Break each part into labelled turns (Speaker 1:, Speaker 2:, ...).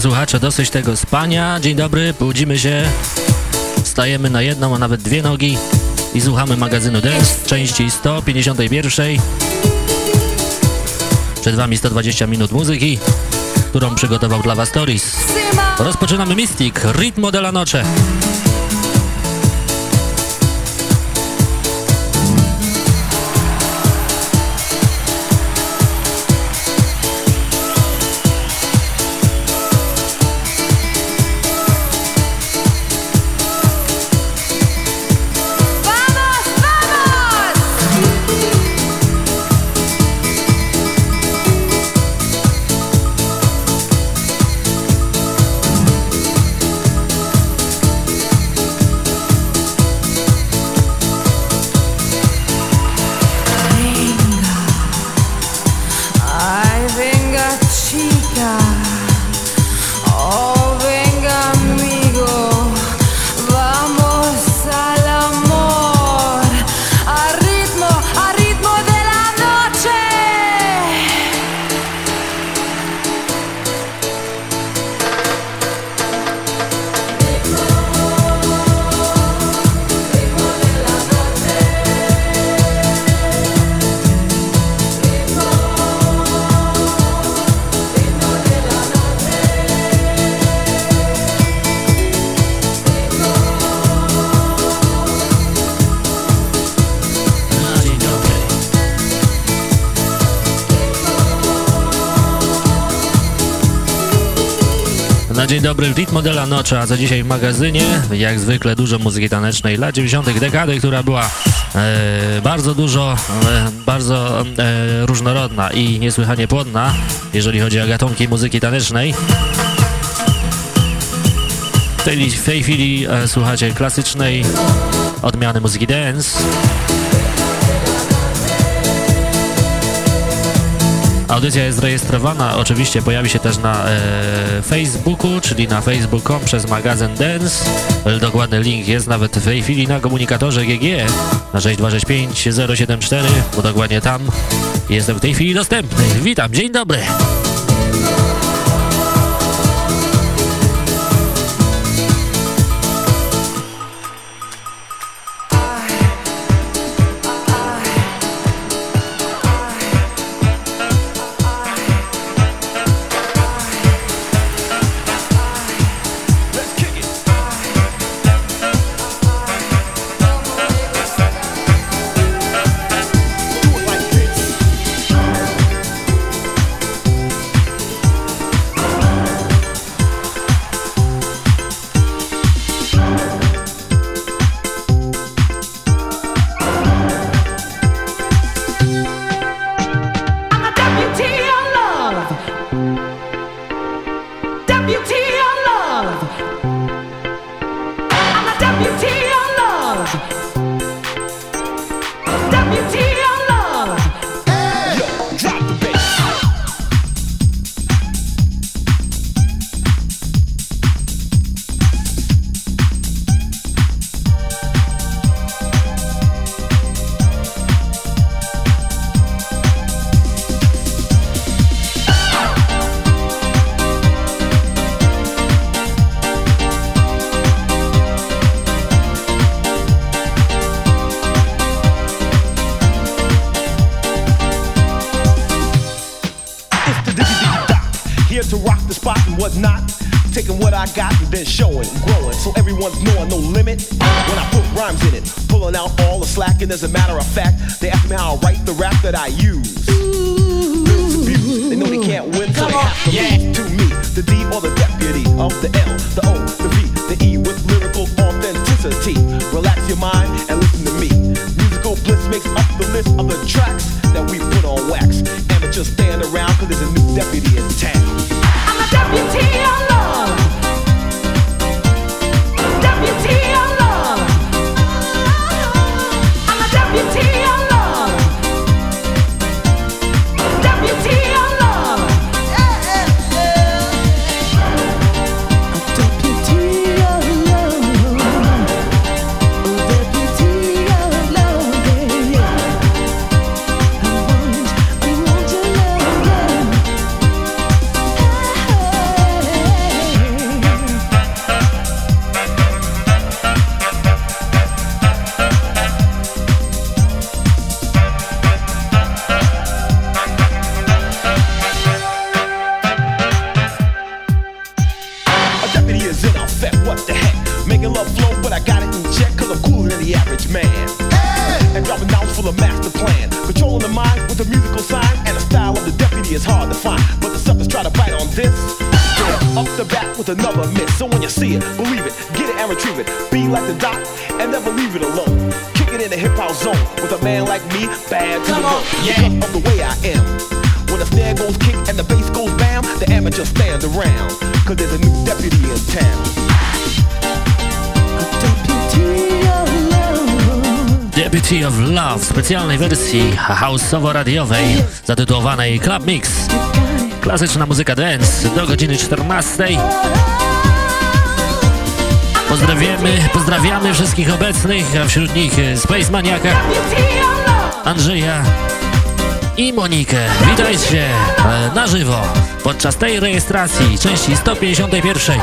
Speaker 1: Słuchacze, dosyć tego spania. Dzień dobry, budzimy się, stajemy na jedną, a nawet dwie nogi i słuchamy magazynu Dance, części 151. Przed Wami 120 minut muzyki, którą przygotował dla Was Stories. Rozpoczynamy Mystic, Ritmo de la Noche. Dobry, Ritmo de la Noche, a za dzisiaj w magazynie, jak zwykle dużo muzyki tanecznej lat 90. dekady, która była e, bardzo dużo, e, bardzo e, różnorodna i niesłychanie płodna, jeżeli chodzi o gatunki muzyki tanecznej. W tej, w tej chwili e, słuchacie klasycznej odmiany muzyki dance. Audycja jest rejestrowana, oczywiście pojawi się też na e, Facebooku, czyli na facebook.com przez magazyn Dance. Dokładny link jest nawet w tej chwili na komunikatorze GG na 6265 074, bo dokładnie tam jestem w tej chwili dostępny. Witam, dzień dobry!
Speaker 2: doesn't matter
Speaker 3: houseowo-radiowej zatytułowanej Club Mix. Klasyczna muzyka dance do godziny 14. Pozdrawiamy, pozdrawiamy wszystkich obecnych, a wśród nich Space Maniaka, Andrzeja i Monikę. Witajcie e, na żywo podczas tej rejestracji części 151.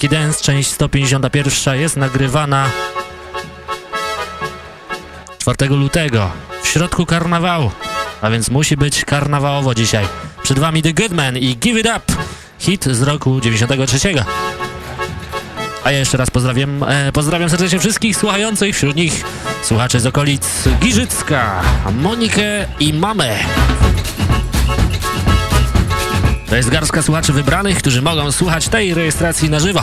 Speaker 1: Muzyki Dance, część 151 jest nagrywana 4 lutego, w środku karnawału, a więc musi być karnawałowo dzisiaj. Przed wami The Goodman i Give It Up, hit z roku 93. A ja jeszcze raz pozdrawiam, e, pozdrawiam serdecznie wszystkich słuchających, wśród nich słuchacze z okolic Giżycka, Monikę i mamę. To jest garstka słuchaczy wybranych, którzy mogą słuchać tej rejestracji na żywo.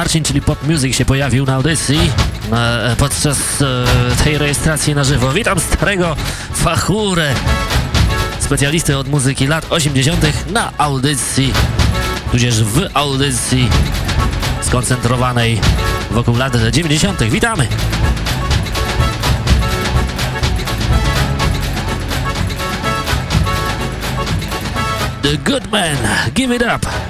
Speaker 1: Marcin, czyli Pop Music się pojawił na audycji e, podczas e, tej rejestracji na żywo. Witam starego fachurę, specjalistę od muzyki lat 80. na audycji, tudzież w audycji skoncentrowanej wokół lat 90. Witamy! The Good Man, give it up!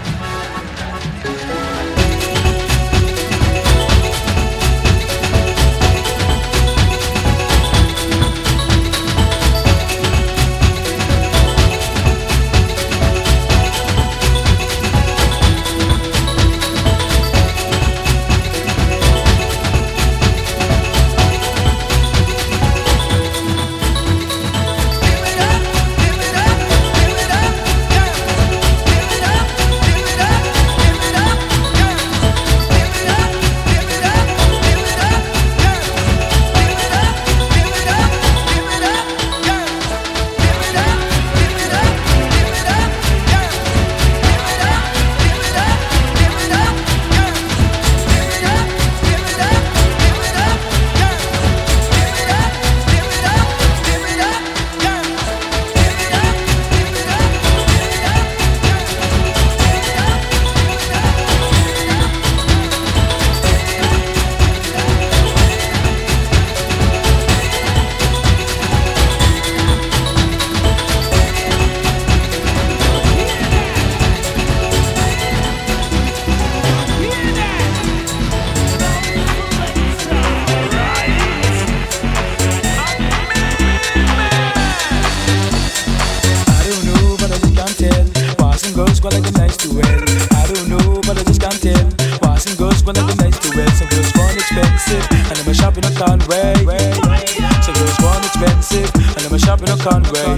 Speaker 1: expensive. And I'm shopping at Conway.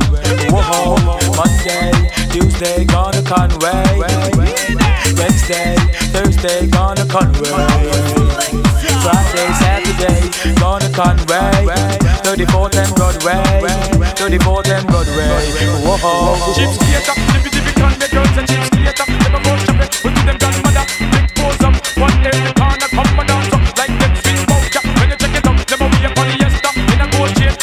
Speaker 4: Whoa, Monday, Tuesday, gone to Conway. Wednesday, Thursday, gone to Conway. Friday, Saturday, gone to Conway. 34th and Broadway. 34th and Broadway. Whoa. Chips, theater,
Speaker 5: lippy, lippy, Conway girls and chips, theater. Never go shopping, we put them down.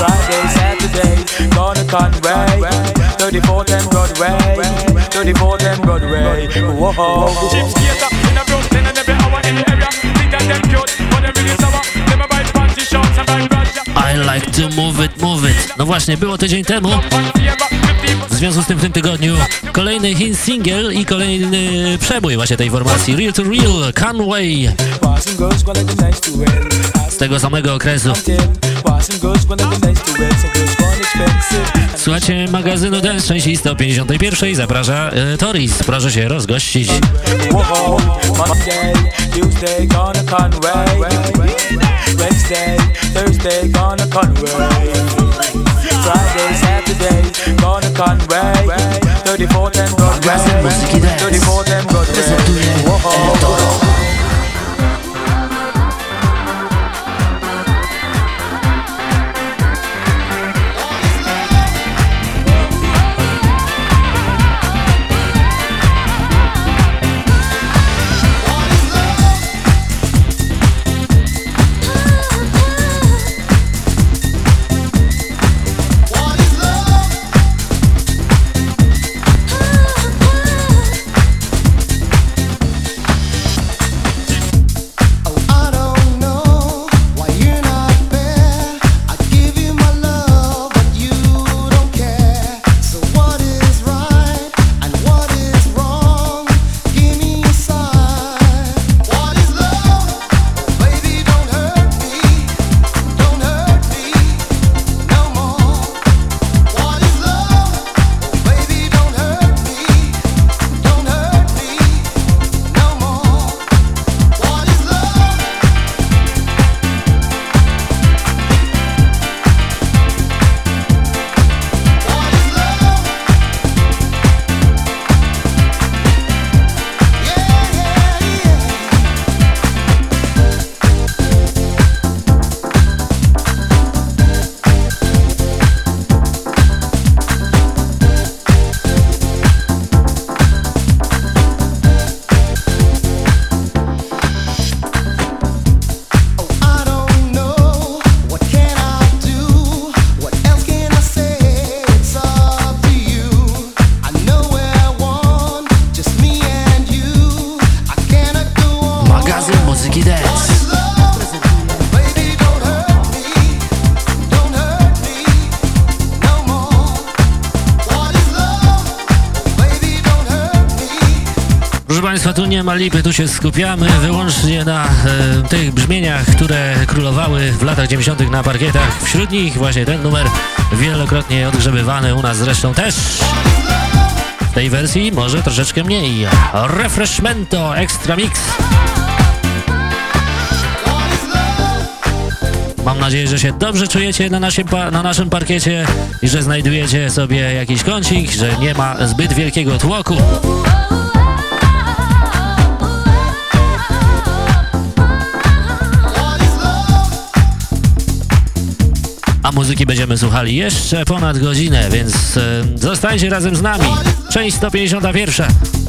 Speaker 4: Friday, Saturday, gonna Conway. 34th and Broadway. 34th and Broadway. Whoa. Chips in a front, ten and every hour in the area. Think that them cute, but really sour. Buy panty shorts and buy
Speaker 1: I like to move it, move it. No właśnie, było tydzień temu. W związku z tym w tym tygodniu kolejny hit single i kolejny przebój właśnie tej formacji Real to Real, Conway z tego samego okresu. Słuchajcie magazynu Dance części 151 zaprasza e, Toris, proszę się rozgościć. Wednesday, Thursday, gonna Conway. Friday, Saturday, gonna Conway. 34th and Broadway. 34th and Broadway. Whoa. Nie ma lipy, tu się skupiamy wyłącznie na e, tych brzmieniach, które królowały w latach 90. na parkietach. Wśród nich właśnie ten numer wielokrotnie odgrzebywany u nas zresztą też. W tej wersji może troszeczkę mniej. Refreshmento Extra Mix. Mam nadzieję, że się dobrze czujecie na naszym, na naszym parkiecie i że znajdujecie sobie jakiś kącik, że nie ma zbyt wielkiego tłoku. A muzyki będziemy słuchali jeszcze ponad godzinę, więc e, zostańcie razem z nami. Część 151.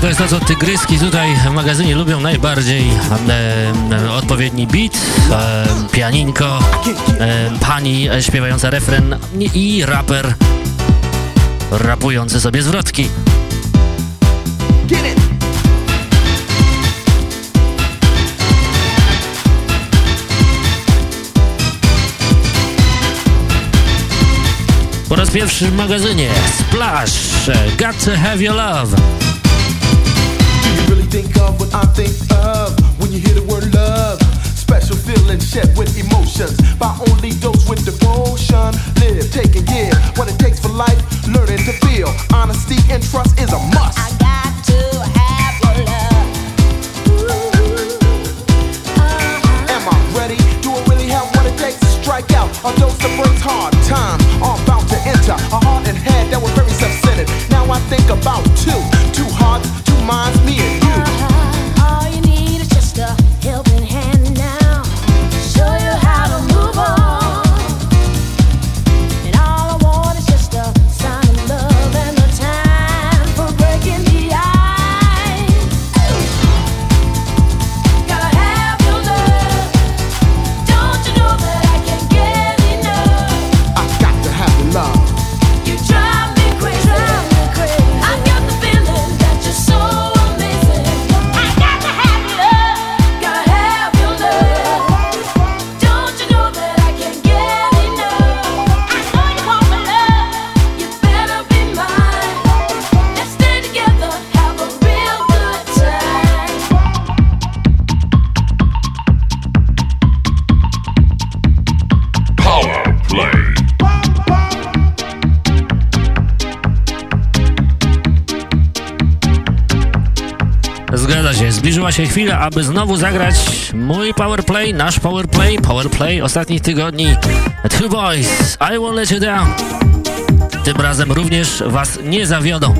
Speaker 1: to, co tygryski tutaj w magazynie lubią najbardziej. E, odpowiedni beat, e, pianinko, e, pani śpiewająca refren i raper rapujący sobie zwrotki. Po raz pierwszy w magazynie Splash Got to have your love think of what I think of. When you hear the word love Special feeling shared with emotions. By only those with devotion. Live, take and give. What it takes for life Learning to feel. Honesty and trust is a must. I got to have your love. Am I ready? Do I really have what it takes to strike out? A dose that brings hard? Times All about to enter. A heart and head that were very self-centered. Now I think about two. Two hearts, two minds, me and zbliżyła się chwila, aby znowu zagrać mój powerplay, nasz powerplay, powerplay ostatnich tygodni. Two Boys, I Won't Let You Down. Tym razem również Was nie zawiodą.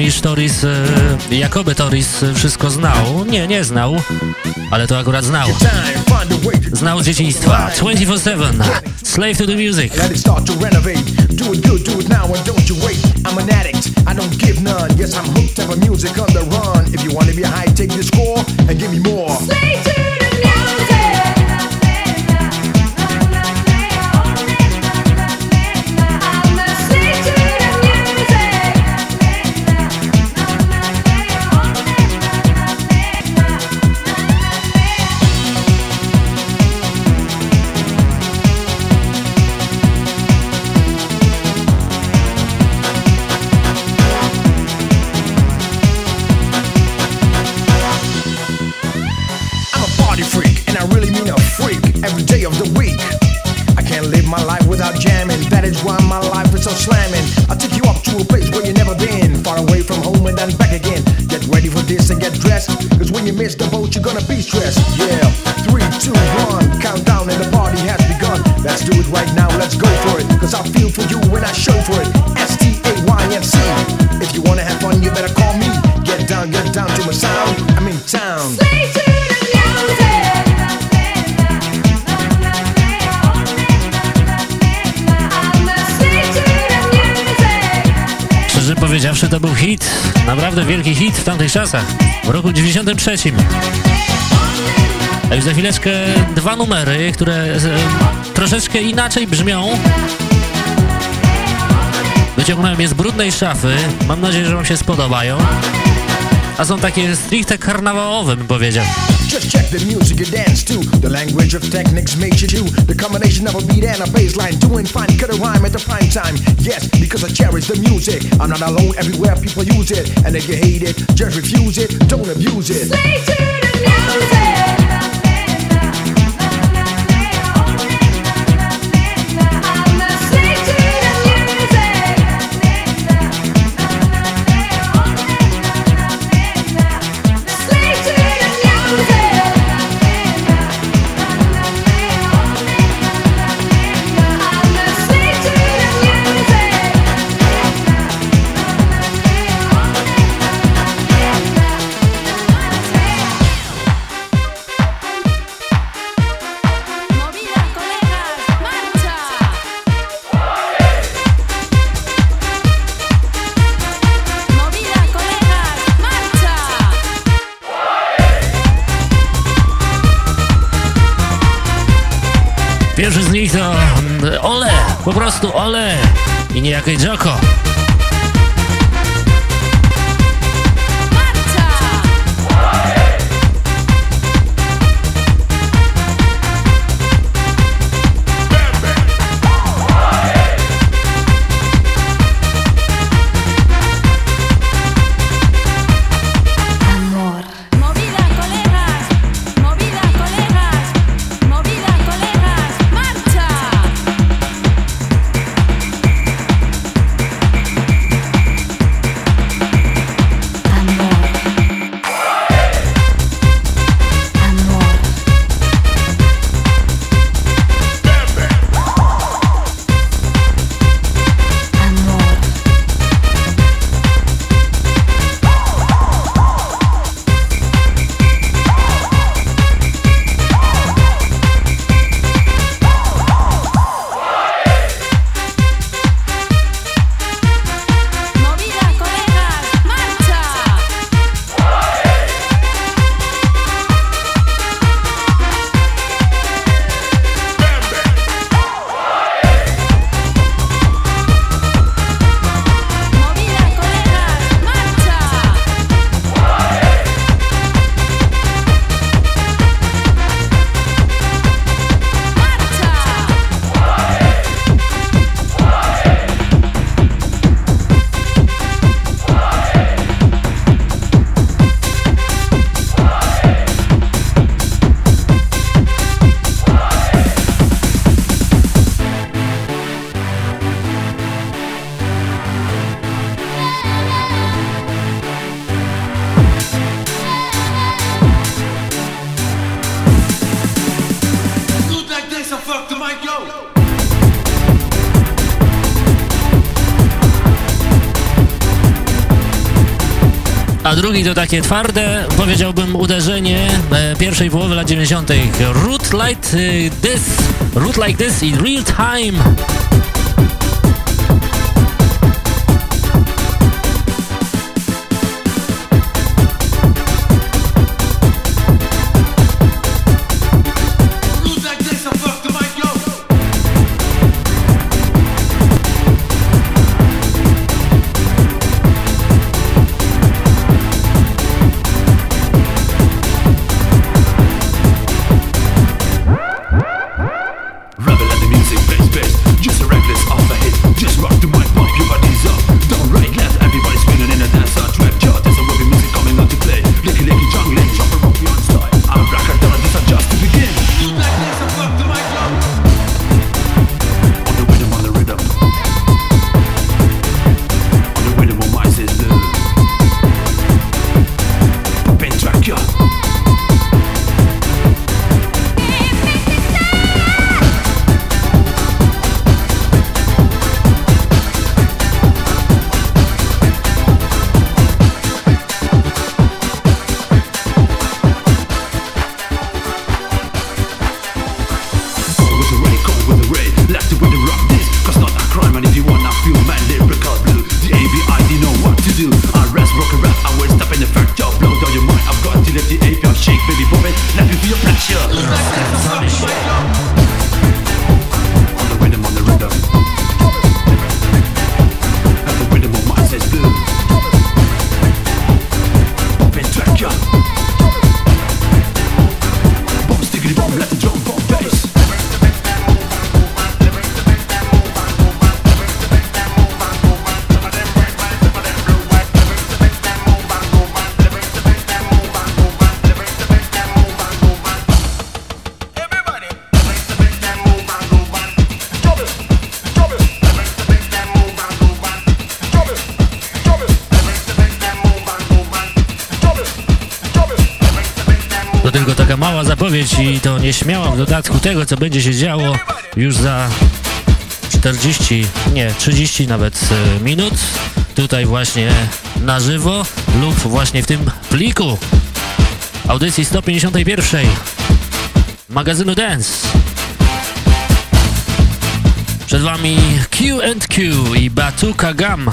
Speaker 6: Iż Toris, e, jakoby Toris wszystko znał. Nie, nie znał, ale to akurat znał. Znał z dzieciństwa. 24-7. Slave to the music. Let it start to renovate. Do it good, do it now and don't you wait. I'm an addict, I don't give none. Yes, I'm hooked up on music on the run. If you wanna be high, take the score and give me more. Slave to hit w tamtych czasach, w roku 93. A już za chwileczkę dwa numery, które e, troszeczkę inaczej brzmią. Wyciągnąłem je z brudnej szafy. Mam nadzieję, że Wam się spodobają. A są takie stricte karnawałowe, bym powiedział. Just check the music you dance to. The language of techniques makes you do. The combination of a beat and a bass line. Doing fine, cut a rhyme at the prime time. Yes, because I cherish the music. I'm not alone everywhere, people use it. And if you hate it, just refuse it. Don't abuse it. Slave to the i
Speaker 1: drugi to takie twarde, powiedziałbym, uderzenie e, pierwszej połowy lat 90. Root Like This, Root Like This in Real Time. Nieśmiała w dodatku tego, co będzie się działo już za 40, nie, 30 nawet e, minut, tutaj właśnie na żywo lub właśnie w tym pliku audycji 151 magazynu Dance. Przed Wami Q&Q i Batuka Gam.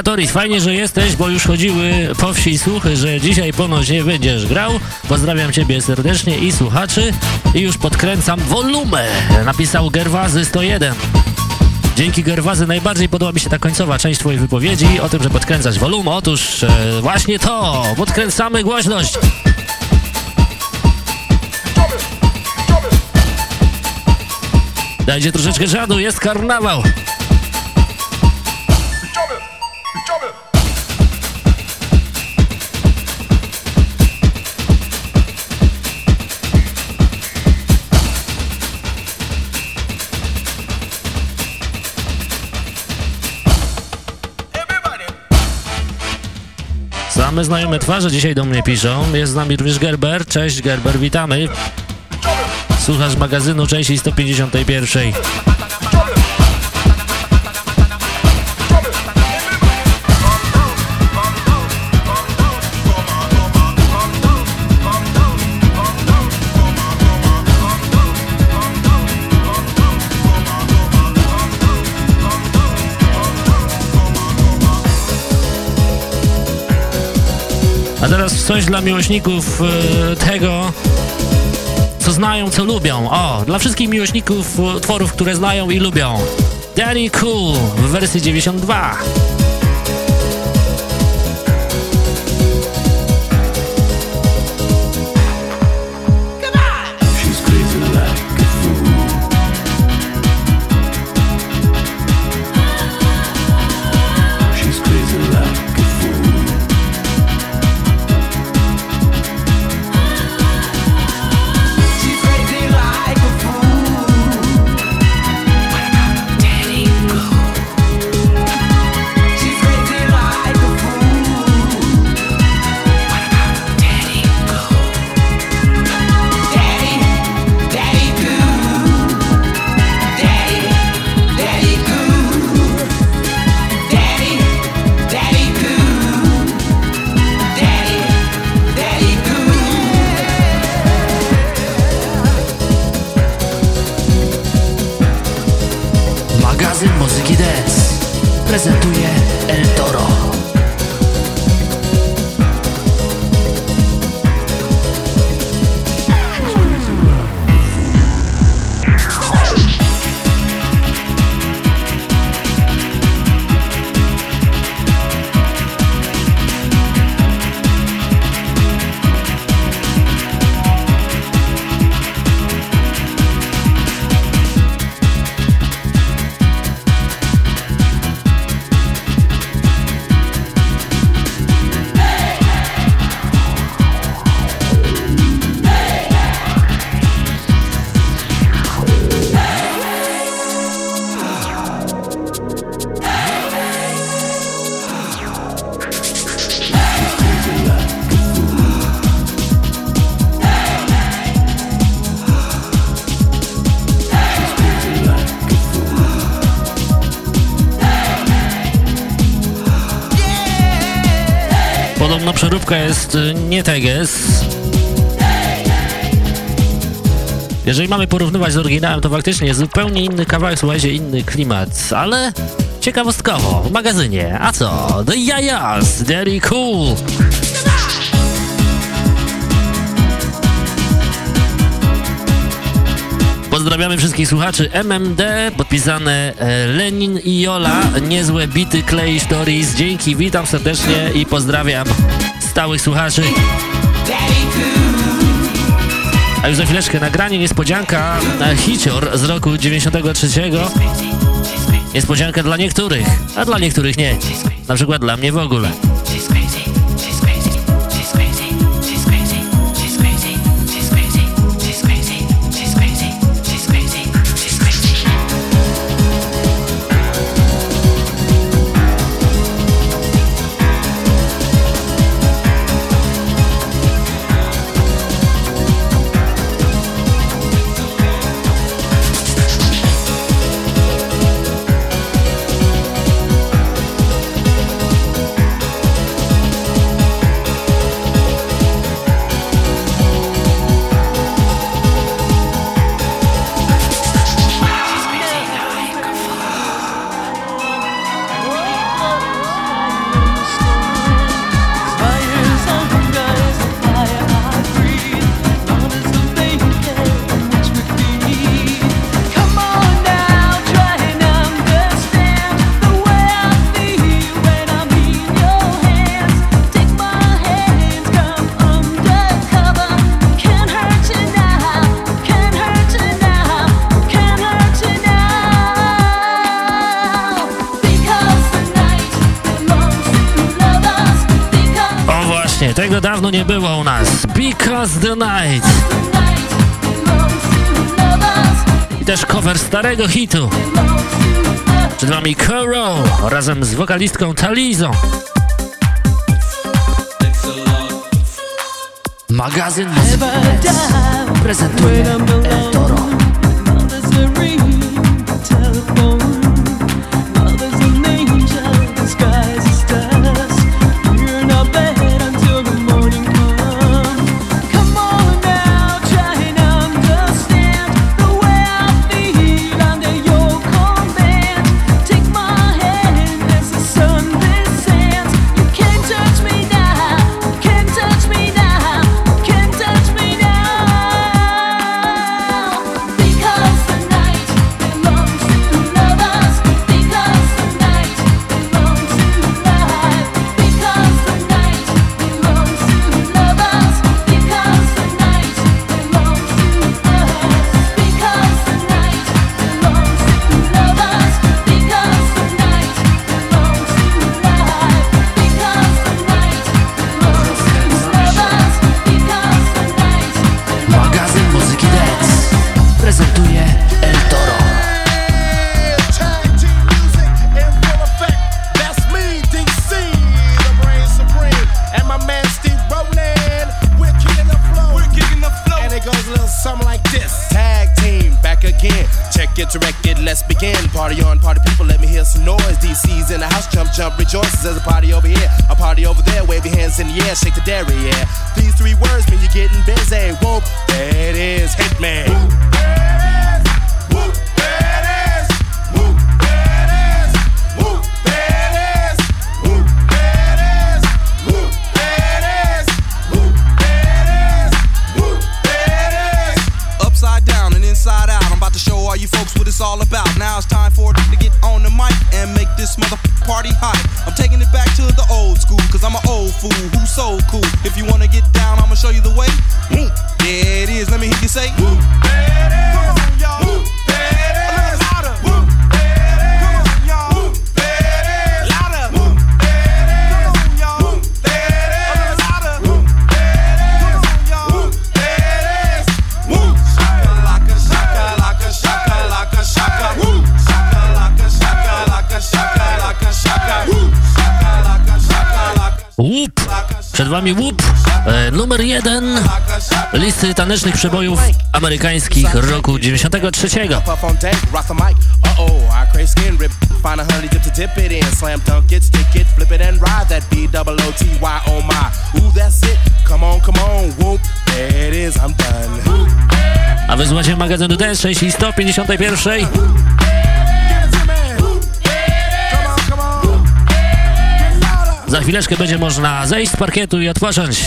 Speaker 1: Siemkatoris, fajnie, że jesteś, bo już chodziły po wsi słuchy, że dzisiaj ponoć nie będziesz grał. Pozdrawiam Ciebie serdecznie i słuchaczy. I już podkręcam wolumę, napisał Gerwazy 101. Dzięki Gerwazy najbardziej podoba mi się ta końcowa część Twojej wypowiedzi o tym, że podkręcać wolumę. Otóż e, właśnie to, podkręcamy głośność. Dajcie troszeczkę żadu, jest karnawał. Same znajome twarze dzisiaj do mnie piszą. Jest z nami również Gerber. Cześć Gerber, witamy. Słuchasz magazynu części 151. teraz coś dla miłośników e, tego, co znają, co lubią. O, dla wszystkich miłośników utworów, które znają i lubią. Danny Cool w wersji 92.
Speaker 3: teges. Jeżeli mamy porównywać z oryginałem, to faktycznie zupełnie inny kawałek, słuchajcie, inny klimat, ale ciekawostkowo, w magazynie. A co? The Yayas, very cool. Pozdrawiamy wszystkich słuchaczy MMD, podpisane e, Lenin i Jola, niezłe bity Clay Stories. Dzięki, witam serdecznie i pozdrawiam stałych słuchaczy. A już za chwileczkę nagranie niespodzianka na hicior z roku 93. Niespodzianka dla niektórych, a dla niektórych nie. Na przykład dla mnie w ogóle. Dawno nie było u nas. Because the Night. I też cover starego hitu. Przed wami Kuro razem z wokalistką Talizą. Magazyn prezentuje El Toro.
Speaker 1: Łup! Przed wami łup! E, numer jeden listy tanecznych przebojów amerykańskich roku 93.
Speaker 7: Puff on deck, rock the mic. Uh oh, I crave skin rip. Find a
Speaker 1: wysłuchacie magazynu Dance 6 i 151. Za chwileczkę będzie można zejść z parkietu i odpocząć.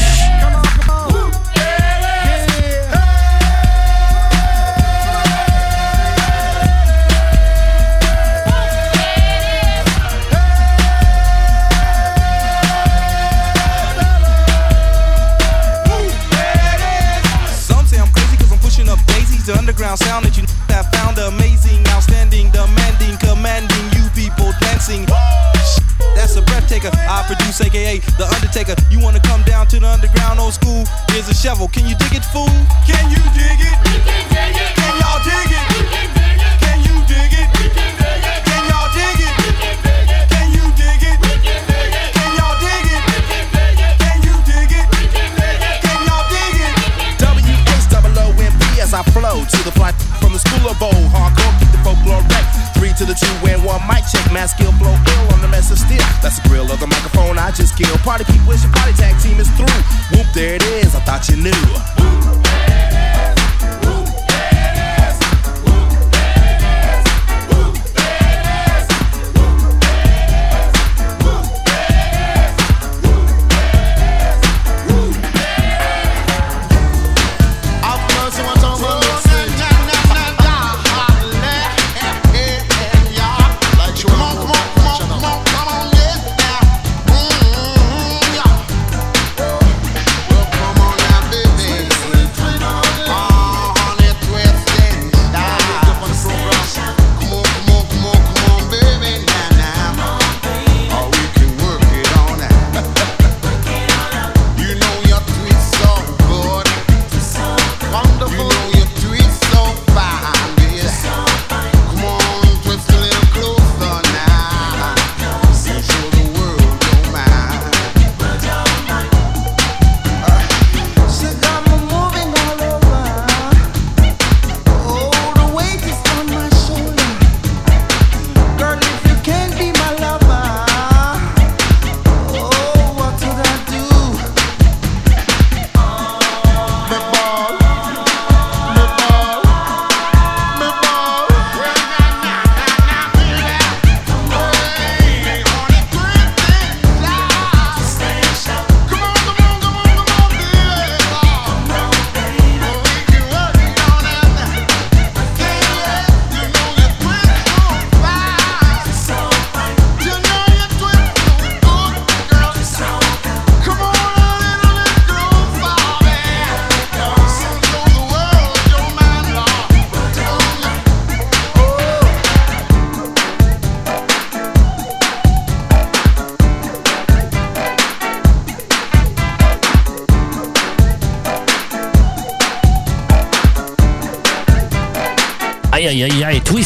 Speaker 8: Sound that you have found amazing, outstanding, demanding, commanding you people dancing. That's a breath taker. I produce, aka The Undertaker. You wanna come down to the underground old school? Here's a shovel. Can you dig it, fool? Can you dig it? Can y'all dig it? Can you dig it? Can y'all dig it? Can you dig it? Can y'all dig it? Can you dig it? Can y'all dig it?
Speaker 7: W H double O M B as I flow to the flight from the school of bowl. Hardcore, keep the folklore wreck. Three to the two and one mic check. Mass skill blow ill on the mess of steel. That's the grill of the microphone I just killed. Party wish your party tag team is through. Whoop, there it is. I thought you knew.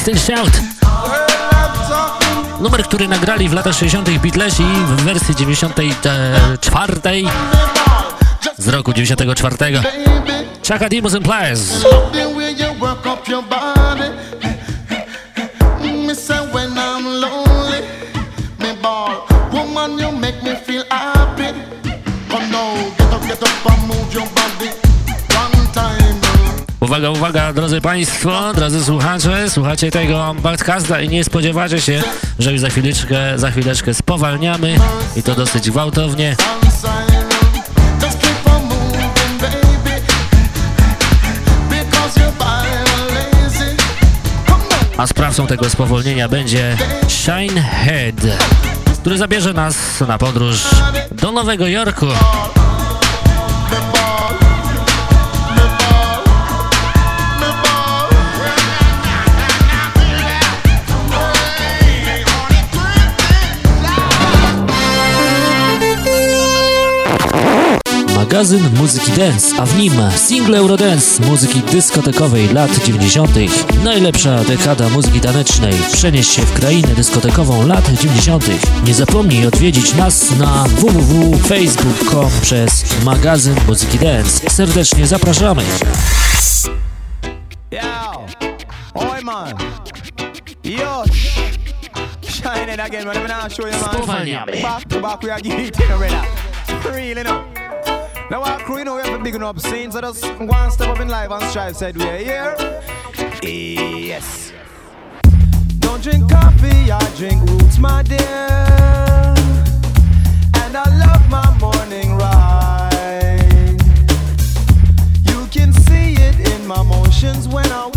Speaker 1: And Shout. Numer, który nagrali w latach 60. Beatlesi w wersji 94 z roku 94. Chaka Demus and Pliers. Uwaga, uwaga, drodzy Państwo, drodzy słuchacze, słuchacie tego podcasta i nie spodziewacie się, że już za chwileczkę, za chwileczkę spowalniamy i to dosyć gwałtownie. A sprawcą tego spowolnienia będzie Shinehead.
Speaker 9: który zabierze nas na podróż do Nowego Jorku. Magazyn muzyki dance, a w nim single Eurodance muzyki dyskotekowej lat 90. Najlepsza dekada muzyki tanecznej. Przenieś się w krainę dyskotekową lat 90. Nie zapomnij odwiedzić nas na www.facebook.com przez magazyn muzyki dance. Serdecznie zapraszamy. Yo, oi man. Yo. Shining again, man. I'm gonna show you, man. Back to back, we are getting it Really, no. Now our crew, you know, we have a big enough scene, so just one step up in life and strive, said we're here. Yes. Don't drink coffee, I drink roots, my dear. And I love my morning ride. You can see it in my motions when I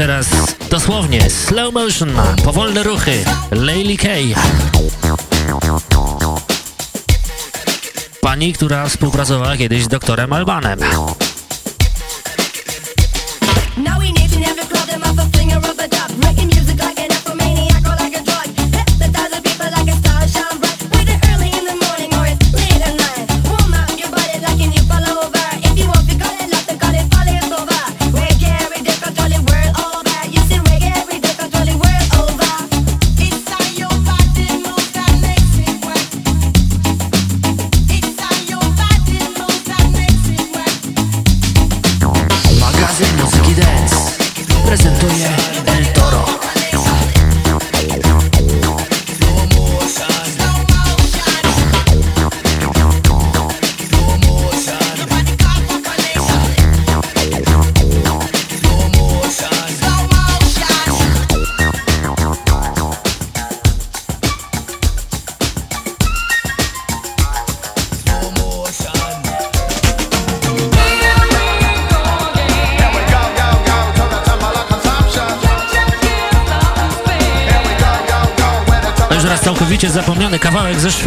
Speaker 9: teraz dosłownie slow motion, powolne ruchy. Layli K. Pani, która współpracowała kiedyś z doktorem Albanem.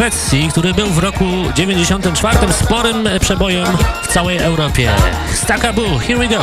Speaker 6: Szwecji, który był w roku 94 sporym przebojem w całej Europie. Stakabu, here we go!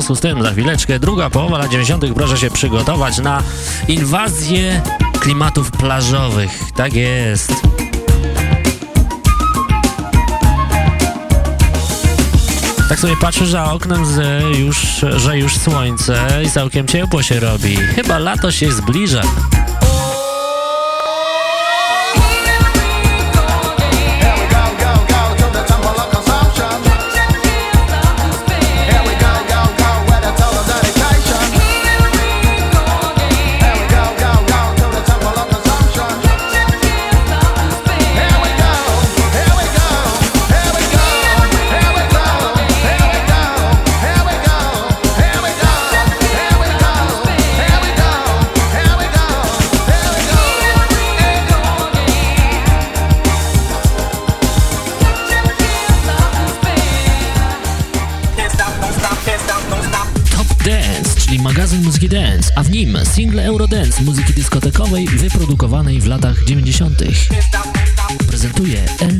Speaker 6: Związku z tym za chwileczkę druga połowa lat 90. proszę się przygotować na inwazję klimatów plażowych. Tak jest. Tak sobie patrzę za oknem, że już, że już słońce i całkiem ciepło się robi. Chyba lato się zbliża. Wyprodukowanej w latach 90. Prezentuje El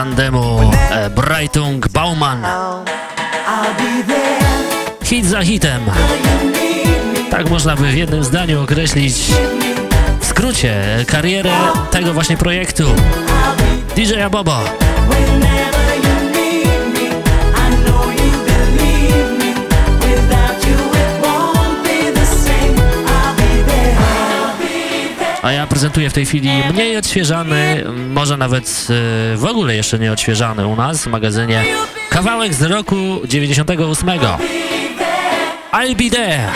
Speaker 1: tandemu e, Breitung-Bauman. Hit za hitem. Tak można by w jednym zdaniu określić w skrócie karierę tego właśnie projektu. DJ Bobo. A ja prezentuję w tej chwili mniej odświeżany, może nawet e, w ogóle jeszcze nie odświeżany u nas w magazynie kawałek z roku 98. I'll be there.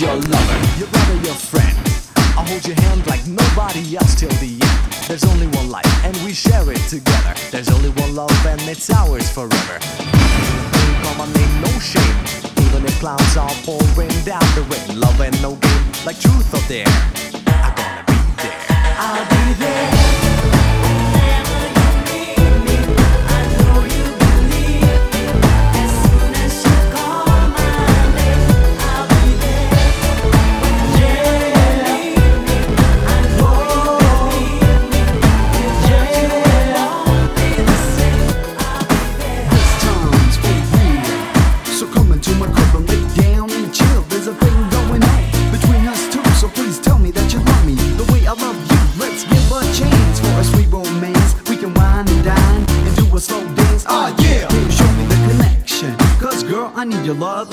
Speaker 3: Your lover, your brother, your friend. I'll hold your hand like nobody else till the end. There's only one life, and we share it together. There's only one love, and it's ours forever my name, no shame. Clouds are pouring down the rain, love and no game, like truth or dare. I'm gonna be there. I'll be there. Your love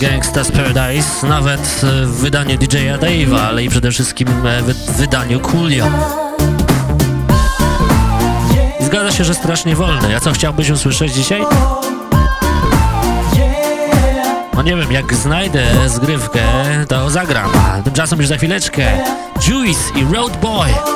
Speaker 1: Gangsta's Paradise, nawet w wydaniu DJ'a Dave'a, ale i przede wszystkim w wydaniu Coolio. Zgadza się, że strasznie wolny. A co chciałbyś usłyszeć dzisiaj? No nie wiem, jak znajdę zgrywkę, to zagram. Tymczasem już za chwileczkę Juice i Road Boy.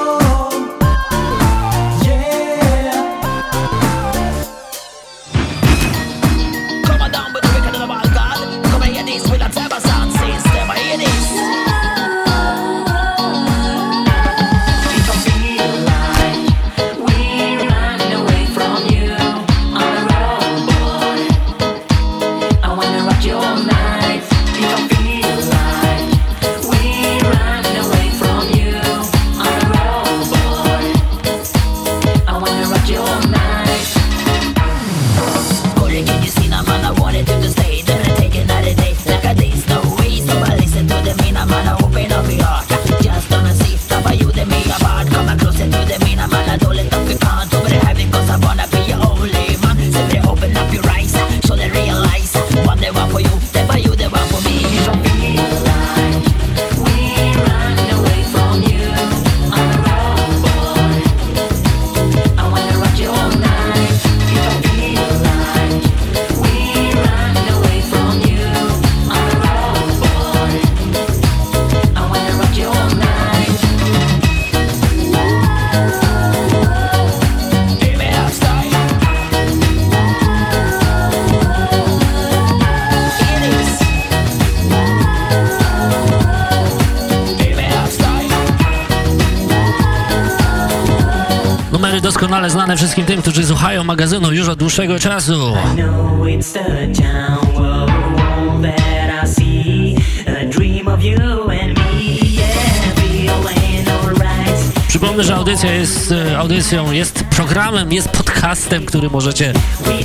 Speaker 3: Wszystkim tym, którzy słuchają magazynu już od dłuższego czasu. Przypomnę, że audycja jest e, audycją, jest programem, jest podcastem, który możecie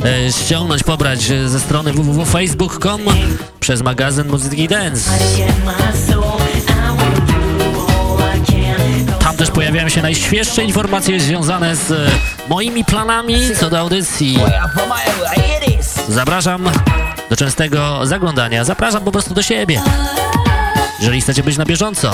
Speaker 3: e, ściągnąć, pobrać e, ze strony www.facebook.com przez magazyn Muzyki Dance. Tam też pojawiają się najświeższe informacje związane z e, moimi planami co do audycji. Zapraszam do częstego zaglądania, zapraszam po prostu do siebie, jeżeli chcecie być na bieżąco.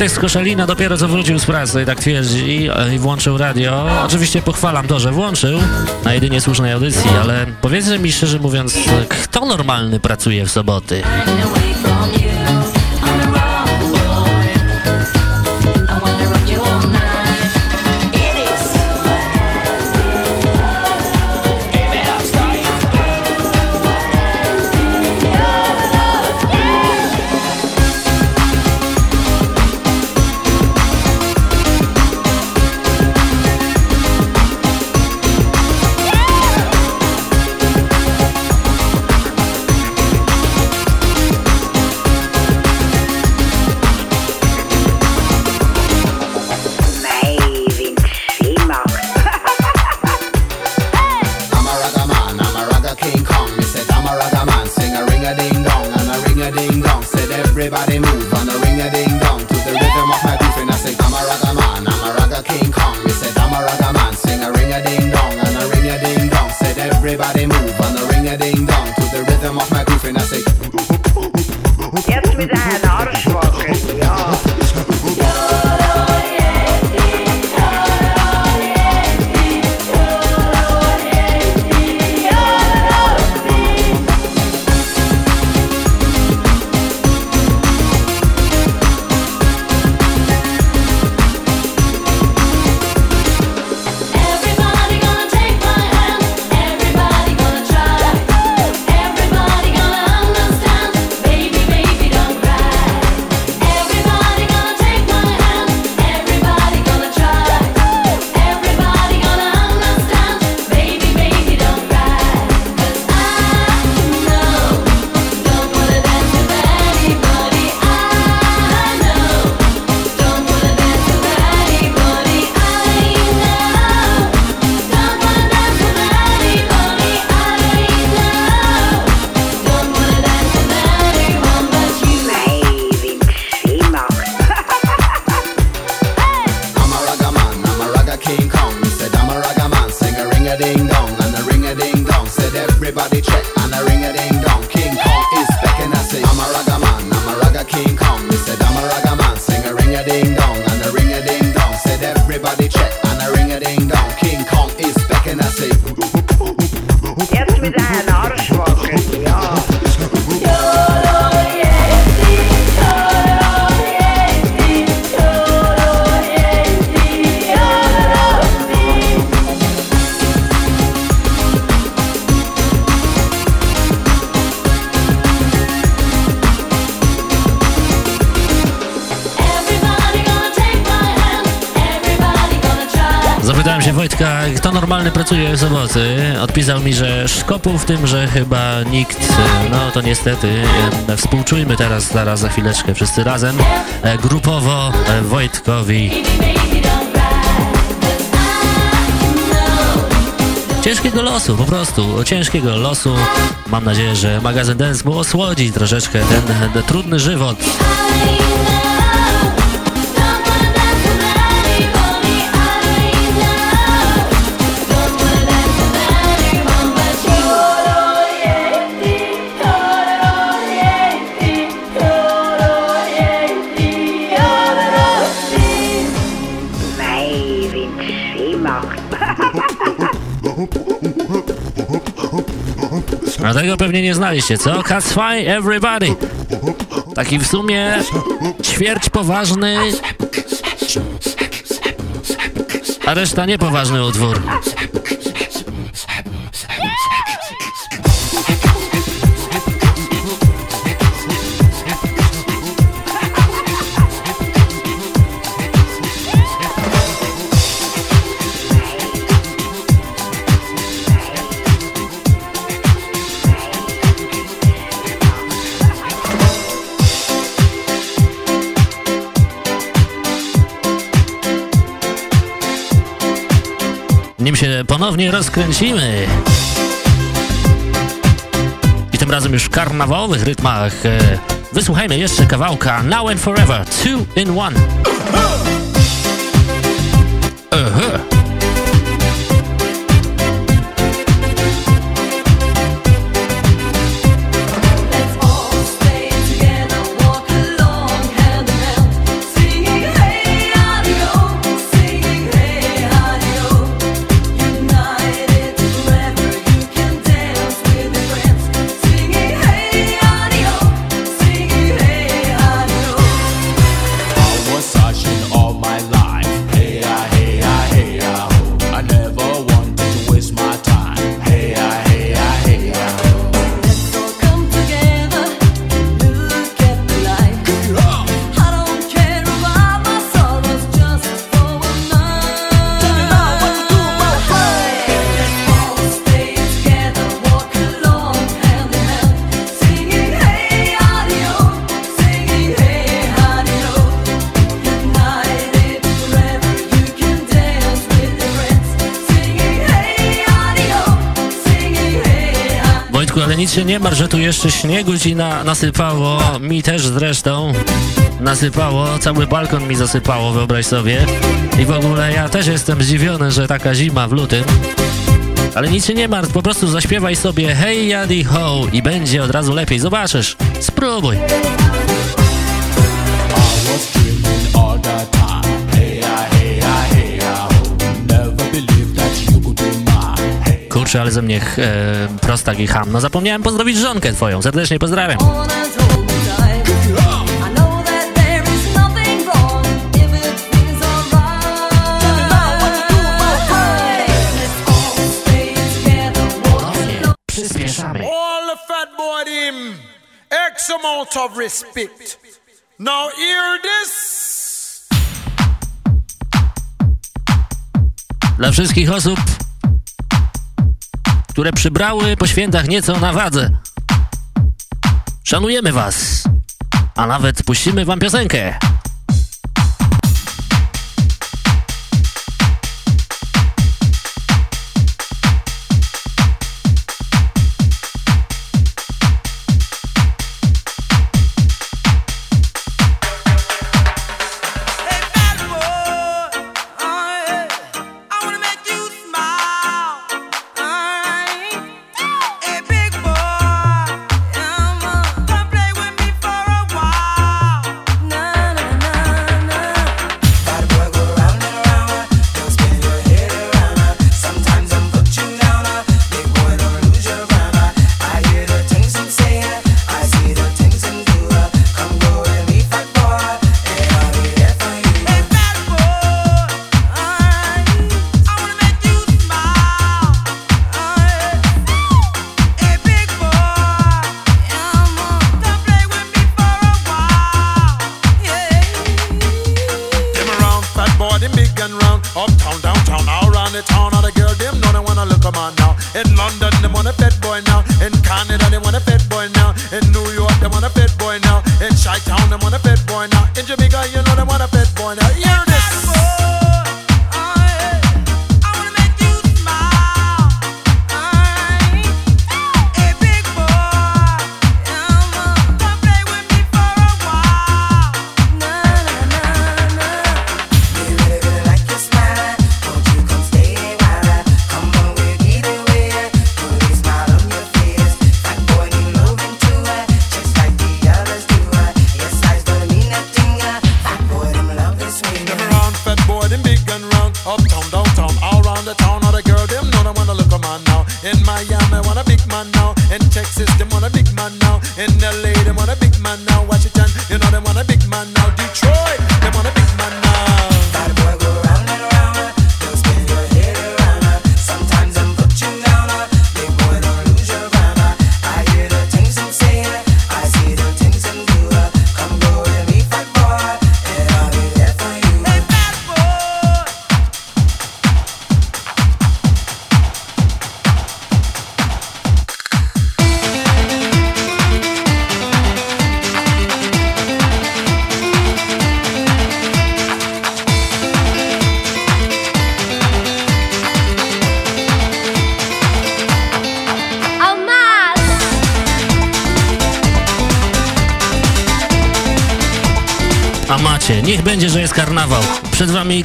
Speaker 3: Wojtek z Koszalina dopiero co wrócił z pracy, tak twierdzi, i włączył radio. Oczywiście pochwalam to, że włączył na jedynie słusznej audycji, ale powiedzmy mi szczerze mówiąc, kto normalny pracuje w soboty? Odpisał mi, że szkopu w tym, że chyba nikt, no to niestety, współczujmy teraz, zaraz za chwileczkę wszyscy razem, e, grupowo e, Wojtkowi. Ciężkiego losu, po prostu, ciężkiego losu. Mam nadzieję, że magazyn Dance mu osłodzi troszeczkę ten, ten trudny żywot. A tego pewnie nie znaliście, co? Fine Everybody. Taki w sumie ćwierć poważny, a reszta niepoważny utwór. Rozkręcimy. I tym razem już w karnawałowych rytmach. E, wysłuchajmy jeszcze kawałka Now and Forever, Two in One. Nic się nie martw, że tu jeszcze śniegu ci na, nasypało, mi też zresztą nasypało, cały balkon mi zasypało, wyobraź sobie. I w ogóle ja też jestem zdziwiony, że taka zima w lutym. Ale nic się nie martw, po prostu zaśpiewaj sobie Hey Yadi Ho i będzie od razu lepiej, zobaczysz. Spróbuj. Kurczę, ale ze mnie e, prostak i ham. No zapomniałem pozdrowić żonkę twoją. Serdecznie pozdrawiam. Przyspieszamy. All the fat boy him X amount of respect. Now hear this. Dla wszystkich osób, które przybrały po świętach nieco na wadze. Szanujemy Was, a nawet puścimy Wam piosenkę.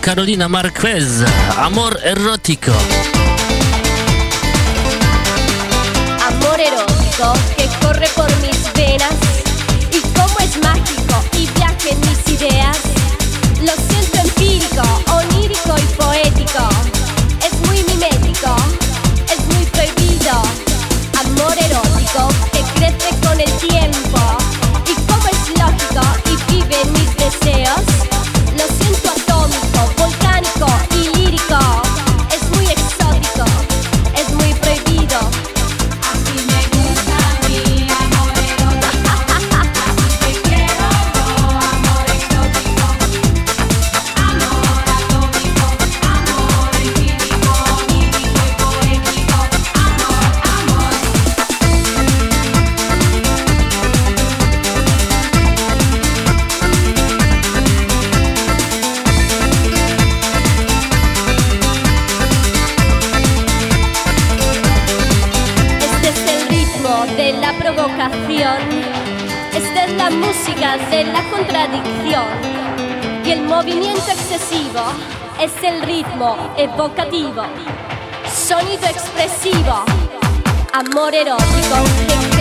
Speaker 1: Carolina Marquez, Amor Erotico.
Speaker 10: Amor Erotico. ritmo evocativo, sonido
Speaker 1: espressivo, amore erotico.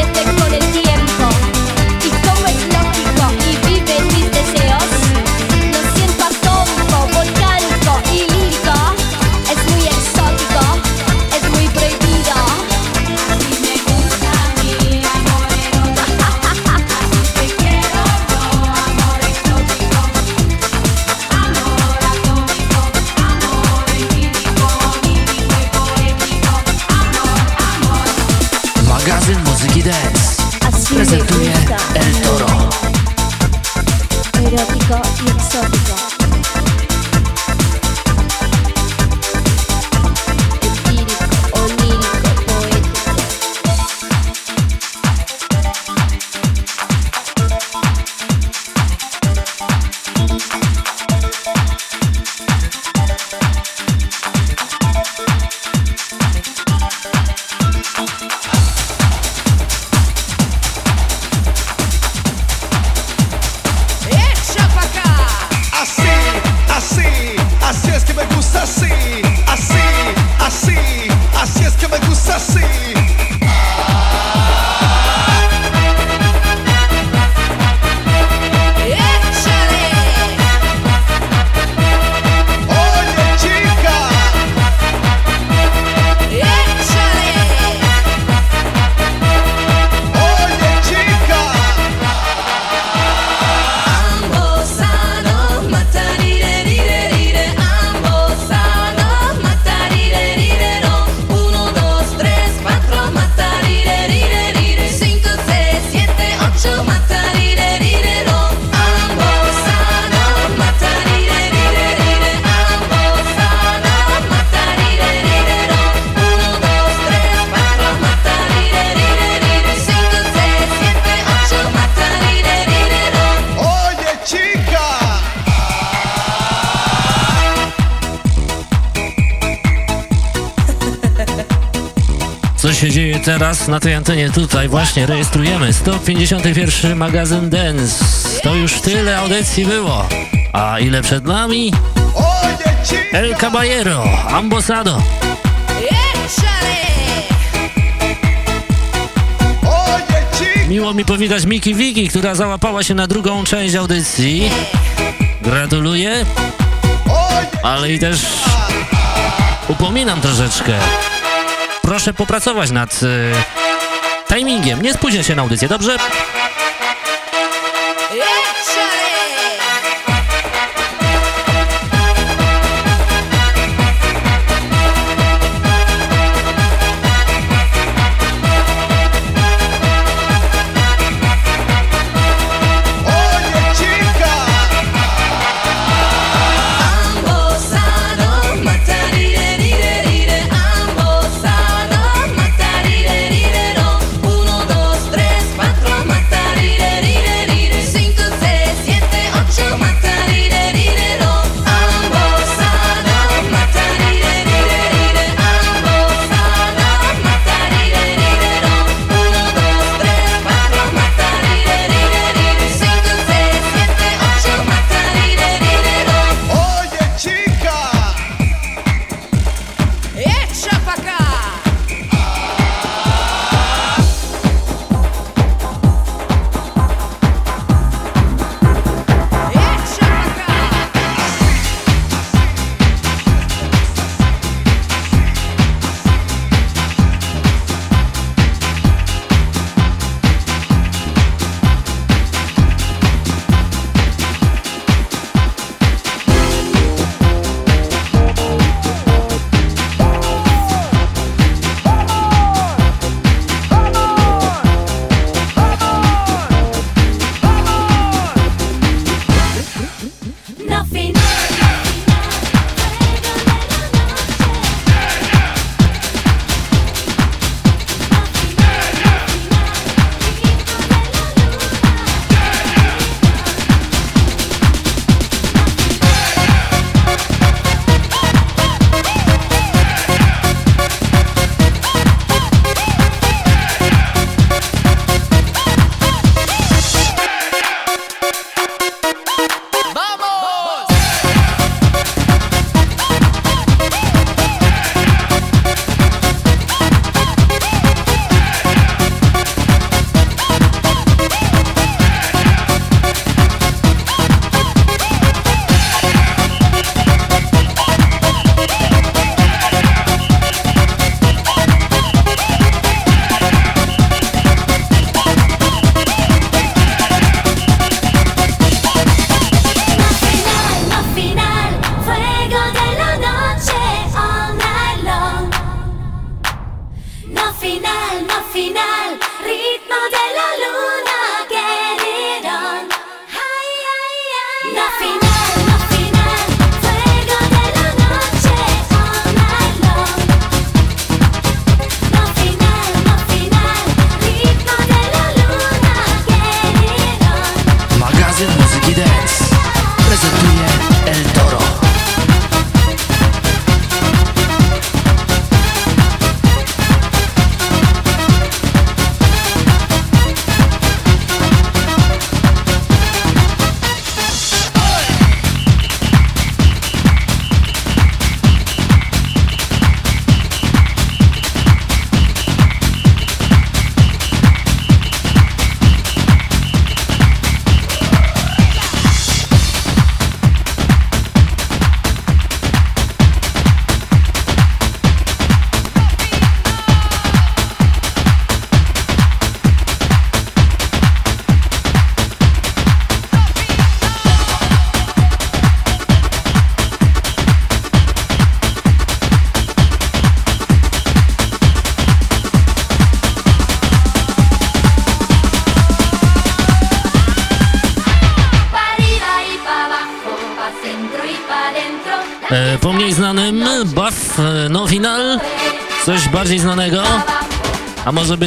Speaker 1: Teraz na tej antenie tutaj właśnie rejestrujemy 151 magazyn Dance. To już tyle audycji było. A ile przed nami? El Caballero, Ambosado. Miło mi powitać Miki Wiki, która załapała się na drugą część audycji. Gratuluję. Ale i też upominam troszeczkę proszę popracować nad y, timingiem. Nie spóźnię się na audycję, dobrze?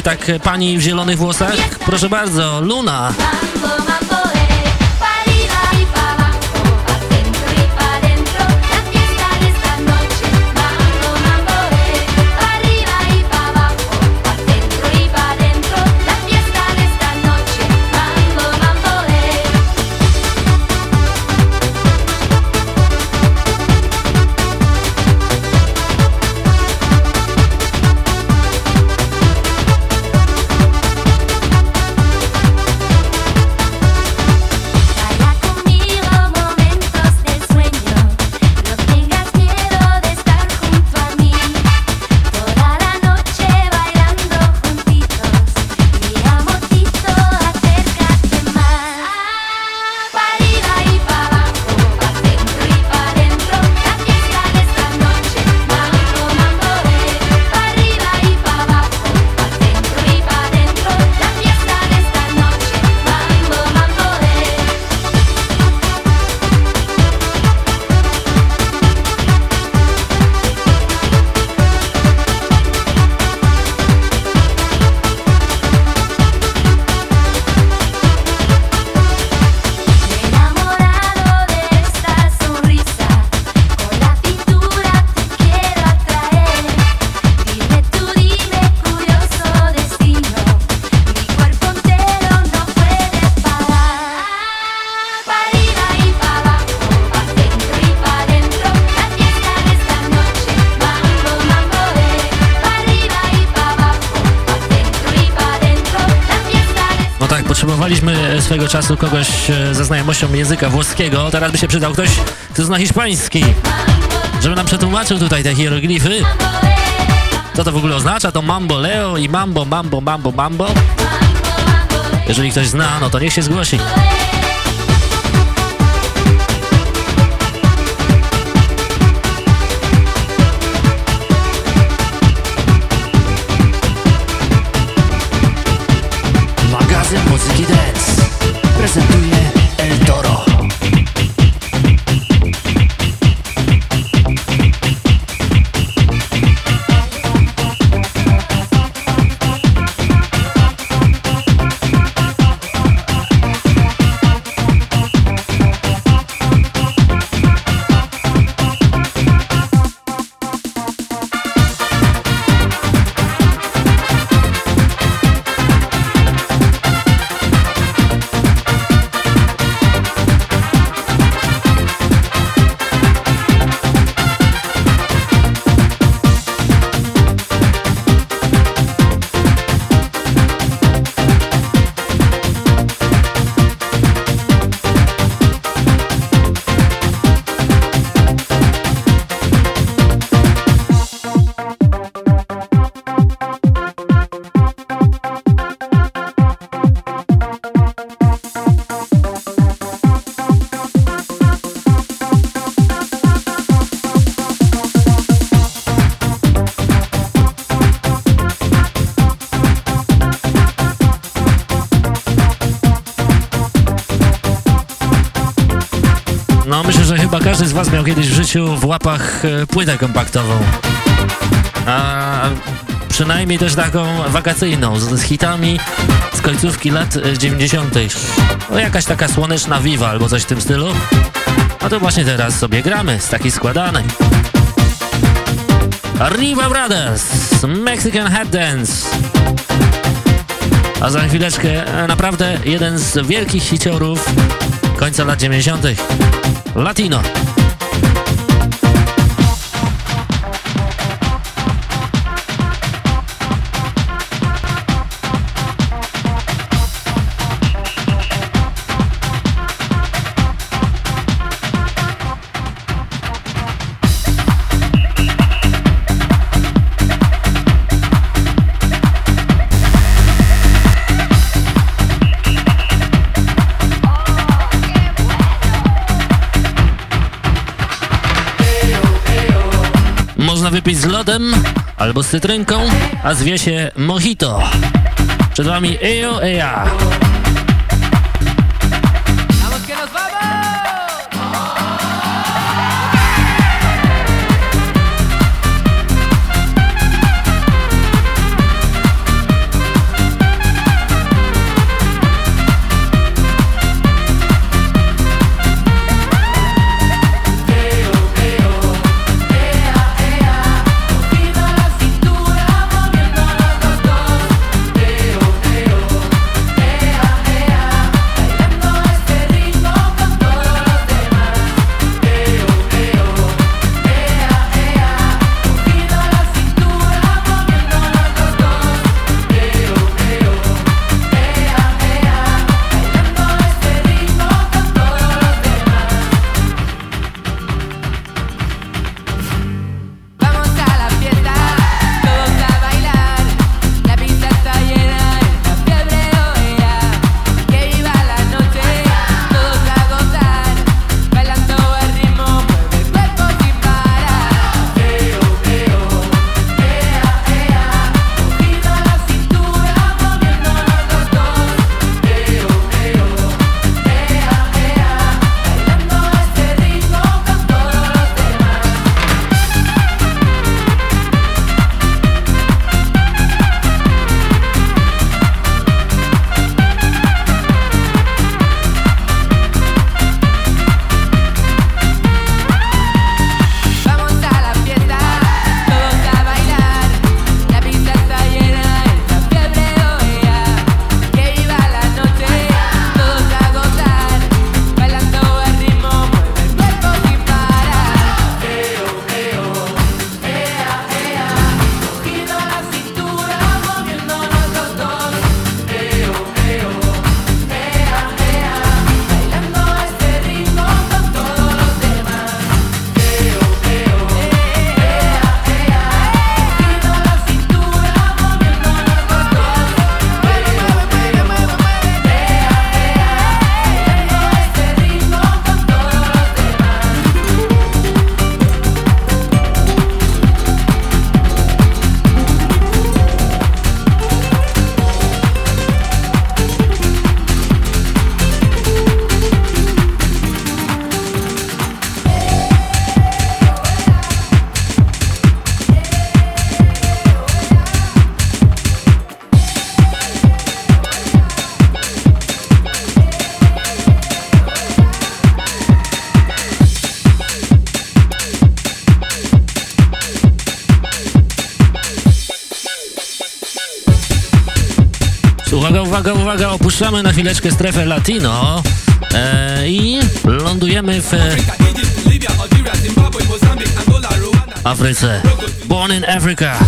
Speaker 10: Tak pani w zielonych włosach? Proszę bardzo, Luna. Czasu kogoś e, ze znajomością języka włoskiego, teraz by się przydał ktoś, kto zna hiszpański, żeby nam przetłumaczył tutaj te hieroglify. Co to w ogóle oznacza? To mambo leo i mambo, mambo, mambo, mambo. Jeżeli ktoś zna, no to niech się zgłosi.
Speaker 1: Kiedyś w życiu w łapach e, płytę kompaktową. A przynajmniej też taką wakacyjną, z, z hitami z końcówki lat e, 90. No jakaś taka słoneczna Viva albo coś w tym stylu. No to właśnie teraz sobie gramy z takiej składanej. Riva Brothers, Mexican Head Dance. A za chwileczkę e, naprawdę jeden z wielkich hiciorów końca lat 90. Latino. Albo z cytrynką, a zwie się mojito. Przed wami Ejo Eja. Opuszczamy na chwileczkę strefę latino e, i lądujemy w e, Afryce. Born in Africa.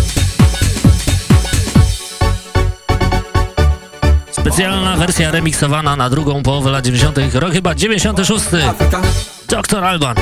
Speaker 1: Specjalna wersja remiksowana na drugą połowę lat 90. rok chyba 96. Dr. Alban.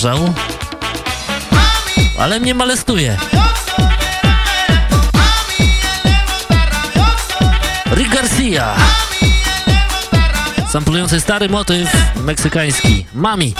Speaker 1: Zapraszał, ale mnie molestuje. Rick Garcia. Samplujący stary motyw meksykański. Mami.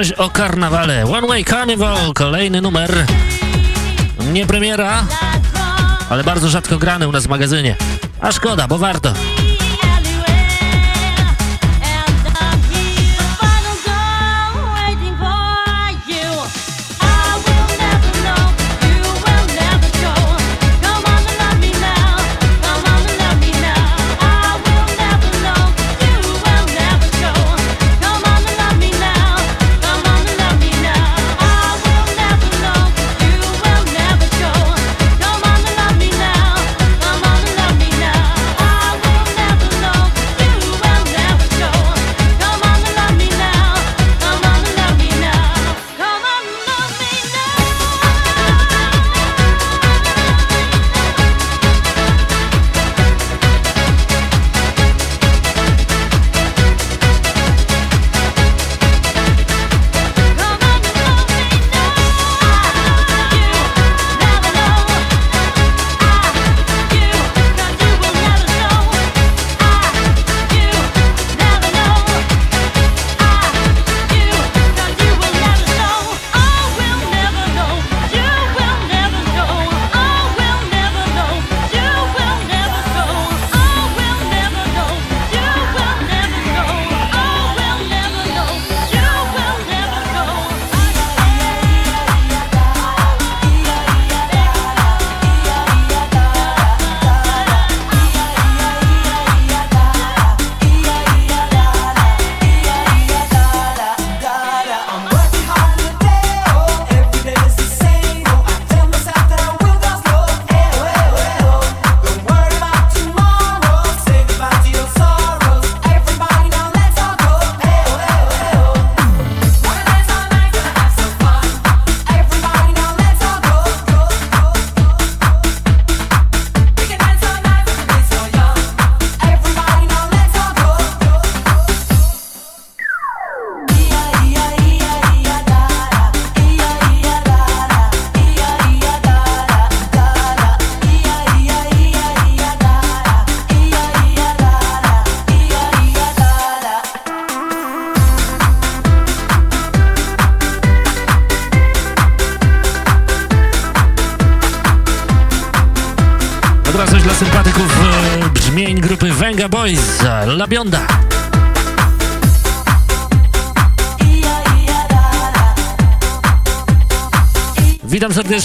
Speaker 1: Coś o karnawale. One Way Carnival, kolejny numer. Nie premiera, ale bardzo rzadko grany u nas w magazynie. A szkoda, bo warto.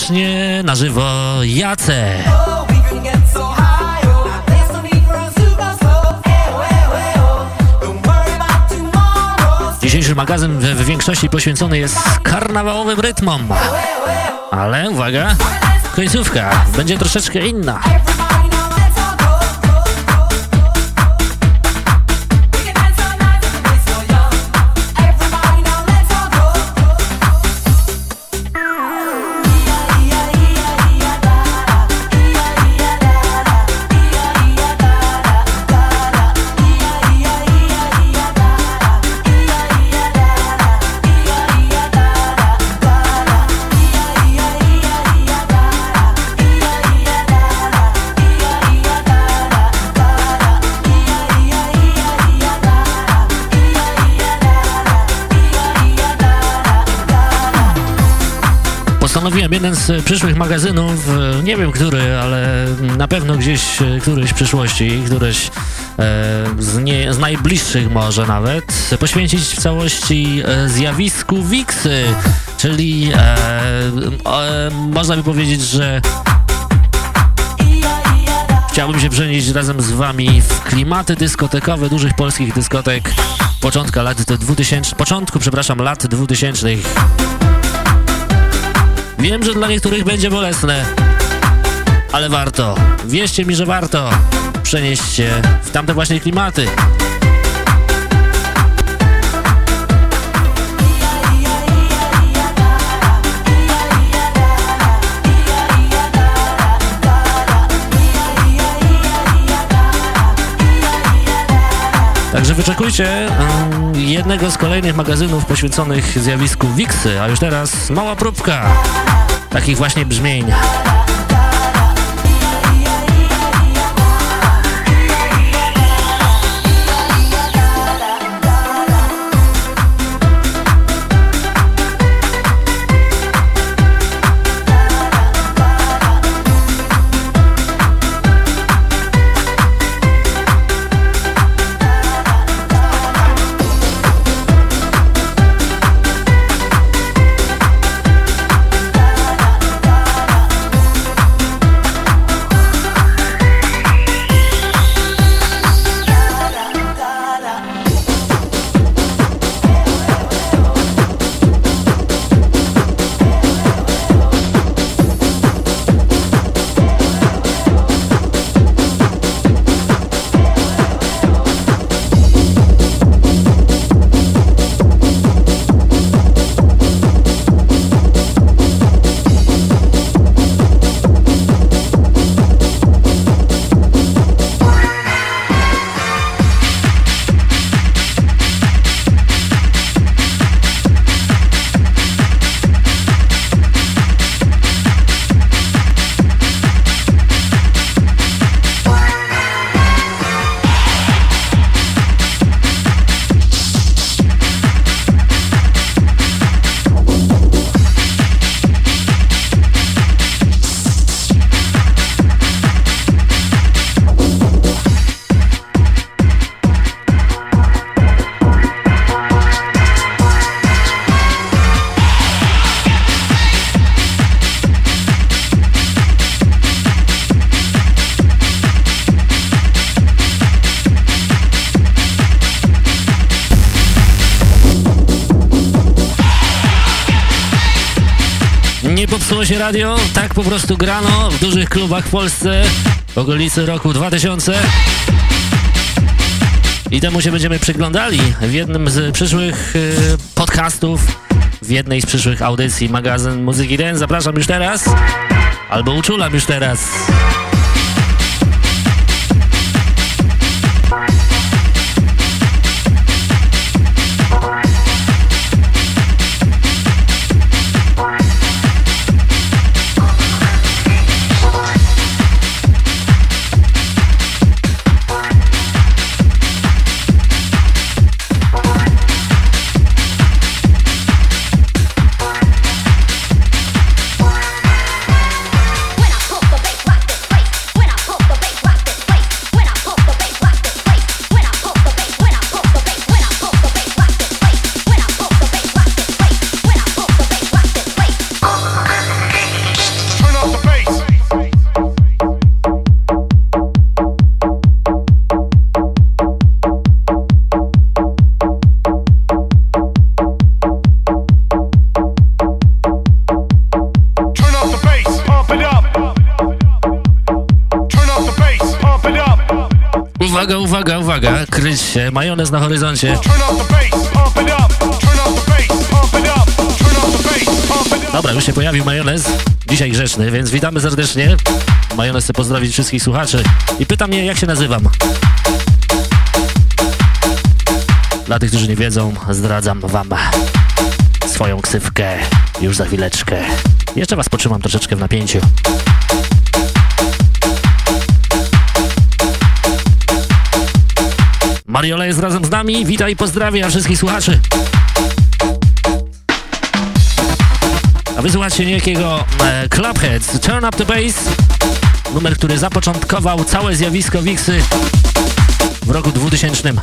Speaker 1: Serdecznie na żywo Jace. Dzisiejszy magazyn w, większości poświęcony jest karnawałowym rytmom. Ale uwaga, końcówka będzie troszeczkę inna. Postanowiłem jeden z przyszłych magazynów, e, nie wiem który, ale na pewno gdzieś e, któryś w przyszłości, któryś e, z, nie, z najbliższych może nawet, poświęcić w całości zjawisku Wiksy, czyli można by powiedzieć, że chciałbym się przenieść razem z wami w klimaty dyskotekowe dużych polskich dyskotek początka lat 2000, początku, przepraszam, lat 2000. Wiem, że dla niektórych będzie bolesne, ale warto. Wierzcie mi, że warto przenieść się w tamte właśnie klimaty. Także wyczekujcie um, jednego z kolejnych magazynów poświęconych zjawisku Wiksy, a już teraz mała próbka takich właśnie brzmień. Radio, tak po prostu grano w dużych klubach w Polsce w okolicy roku 2000. I temu się będziemy przyglądali w jednym z przyszłych y, podcastów, w jednej z przyszłych audycji magazyn Muzyki Den. Zapraszam już teraz, albo uczulam już teraz. Się, majonez na horyzoncie. Dobra, już się pojawił majonez, dzisiaj grzeczny, więc witamy serdecznie. Majonez chce pozdrowić wszystkich słuchaczy i pyta mnie, jak się nazywam. Dla tych, którzy nie wiedzą, zdradzam wam swoją ksywkę już za chwileczkę. Jeszcze was potrzymam troszeczkę w napięciu. Mariola jest razem z nami. Witaj i pozdrawiam wszystkich słuchaczy. A wysłuchacie niejakiego e, Clubheads Turn Up The Bass. Numer, który zapoczątkował całe zjawisko Wixy w roku 2000.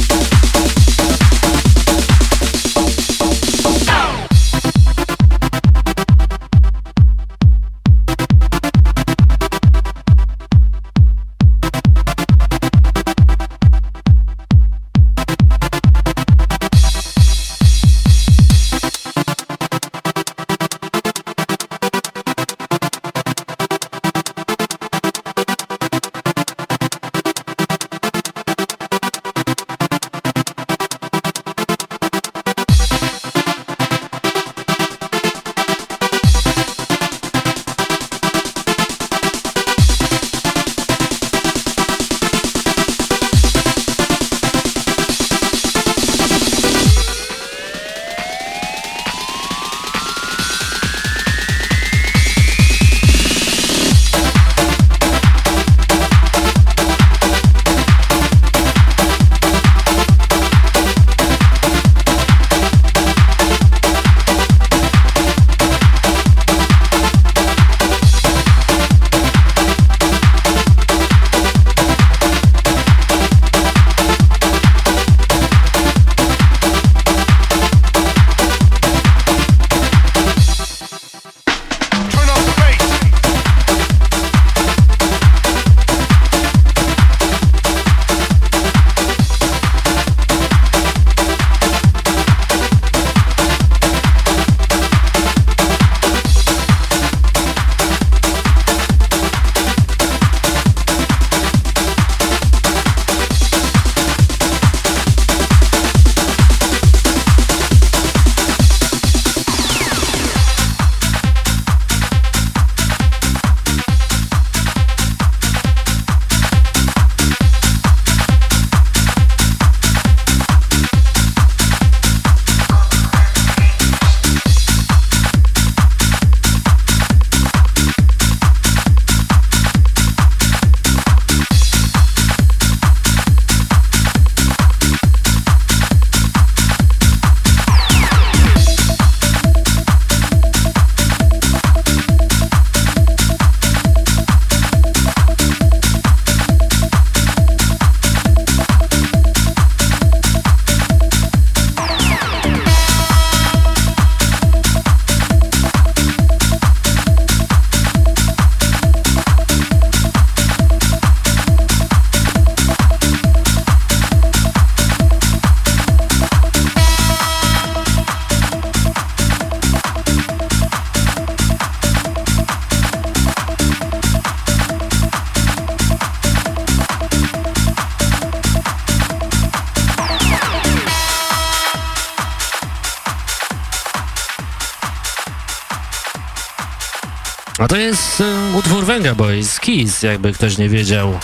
Speaker 1: Venga Boys, Kiss, jakby ktoś nie wiedział.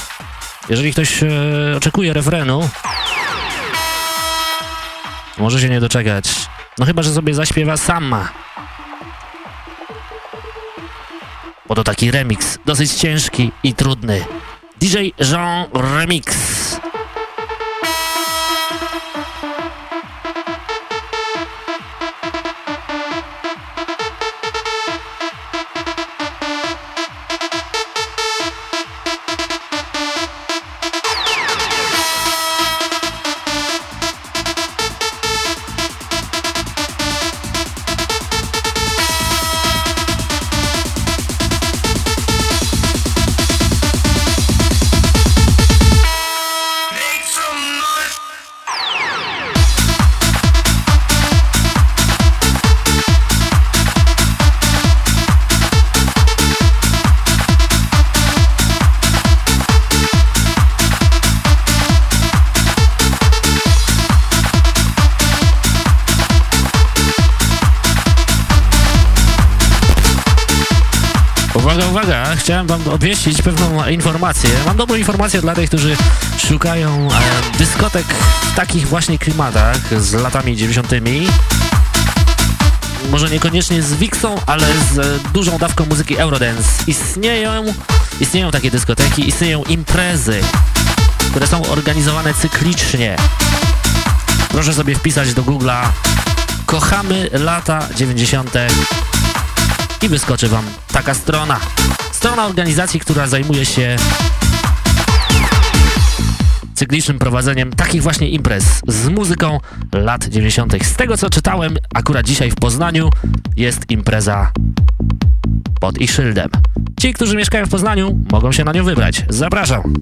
Speaker 1: Jeżeli ktoś e, oczekuje refrenu, może się nie doczekać. No chyba, że sobie zaśpiewa sama. Bo to taki remix, dosyć ciężki i trudny. DJ Jean Remix. Obwieścić pewną informację. Mam dobrą informację dla tych, którzy szukają e, dyskotek w takich właśnie klimatach z latami 90. Może niekoniecznie z Wixą, ale z dużą dawką muzyki Eurodance. Istnieją, istnieją takie dyskoteki, istnieją imprezy, które są organizowane cyklicznie. Proszę sobie wpisać do Google'a Kochamy lata 90. i wyskoczy Wam taka strona. Strona organizacji, która zajmuje się cyklicznym prowadzeniem takich właśnie imprez z muzyką lat 90. Z tego co czytałem, akurat dzisiaj w Poznaniu jest impreza pod ich szyldem. Ci, którzy mieszkają w Poznaniu, mogą się na nią wybrać. Zapraszam.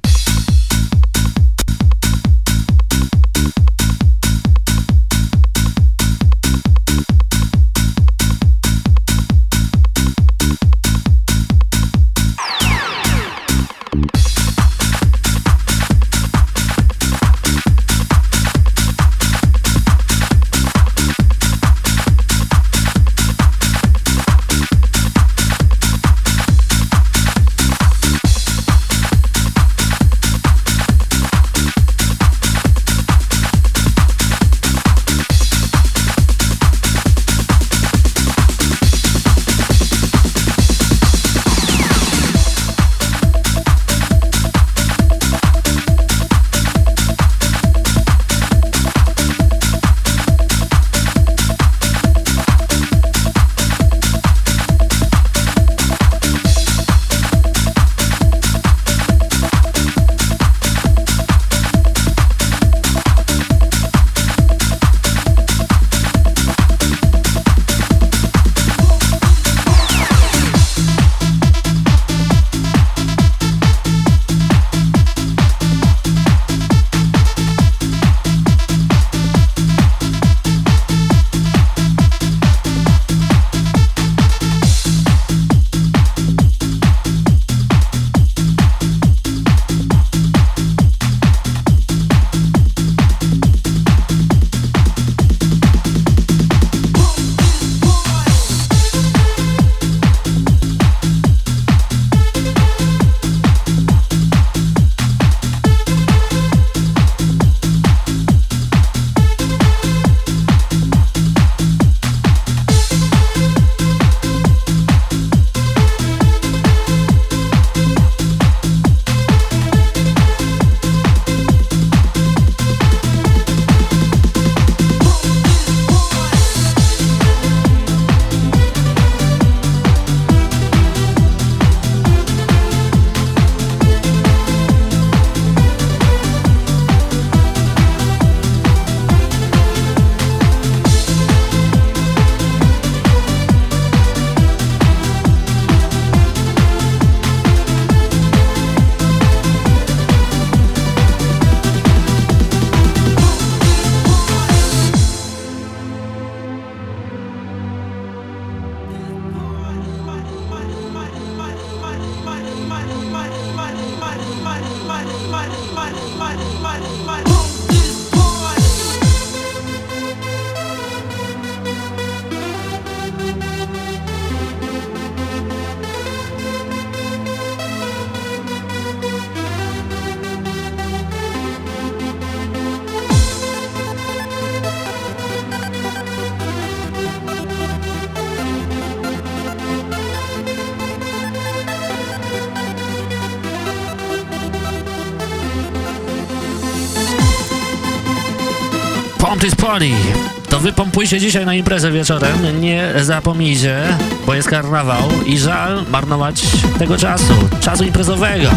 Speaker 1: Pompujcie dzisiaj na imprezę wieczorem, nie zapomnijcie, bo jest karnawał i żal marnować tego czasu, czasu imprezowego.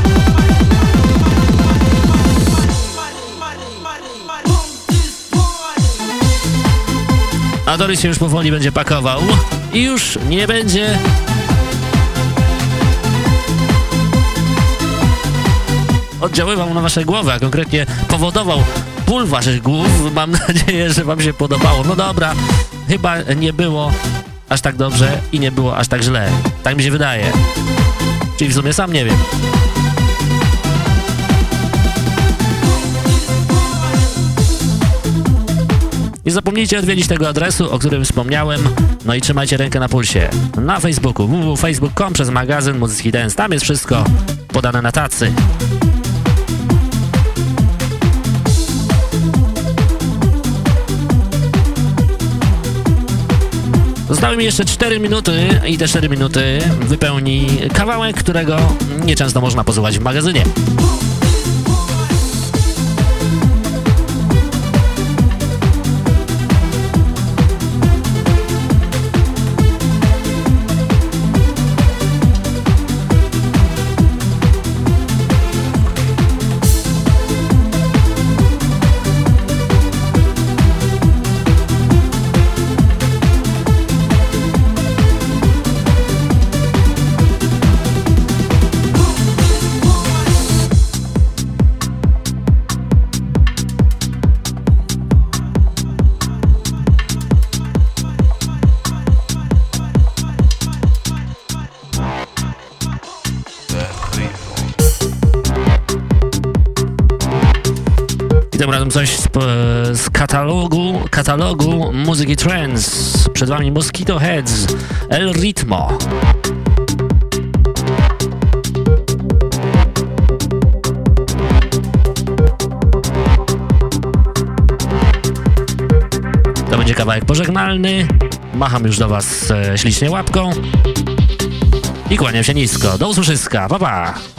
Speaker 1: A Doris się już powoli będzie pakował i już nie będzie oddziaływał na wasze głowy, a konkretnie powodował ból waszych głów. Mam nadzieję, że wam się podobało. No dobra, chyba nie było aż tak dobrze i nie było aż tak źle. Tak mi się wydaje. Czyli w sumie sam nie wiem. Nie zapomnijcie odwiedzić tego adresu, o którym wspomniałem, no i trzymajcie rękę na pulsie. Na Facebooku www.facebook.com przez magazyn Muzyki Dance, tam jest wszystko podane na tacy. Zostały mi jeszcze 4 minuty i te 4 minuty wypełni kawałek, którego nieczęsto można posłuchać w magazynie. Razem coś z, z, katalogu, katalogu muzyki trance. Przed wami Mosquito Heads, El Ritmo. To będzie kawałek pożegnalny. Macham już do was e, ślicznie łapką. I kłaniam się nisko. Do usłyszyska. Pa, pa.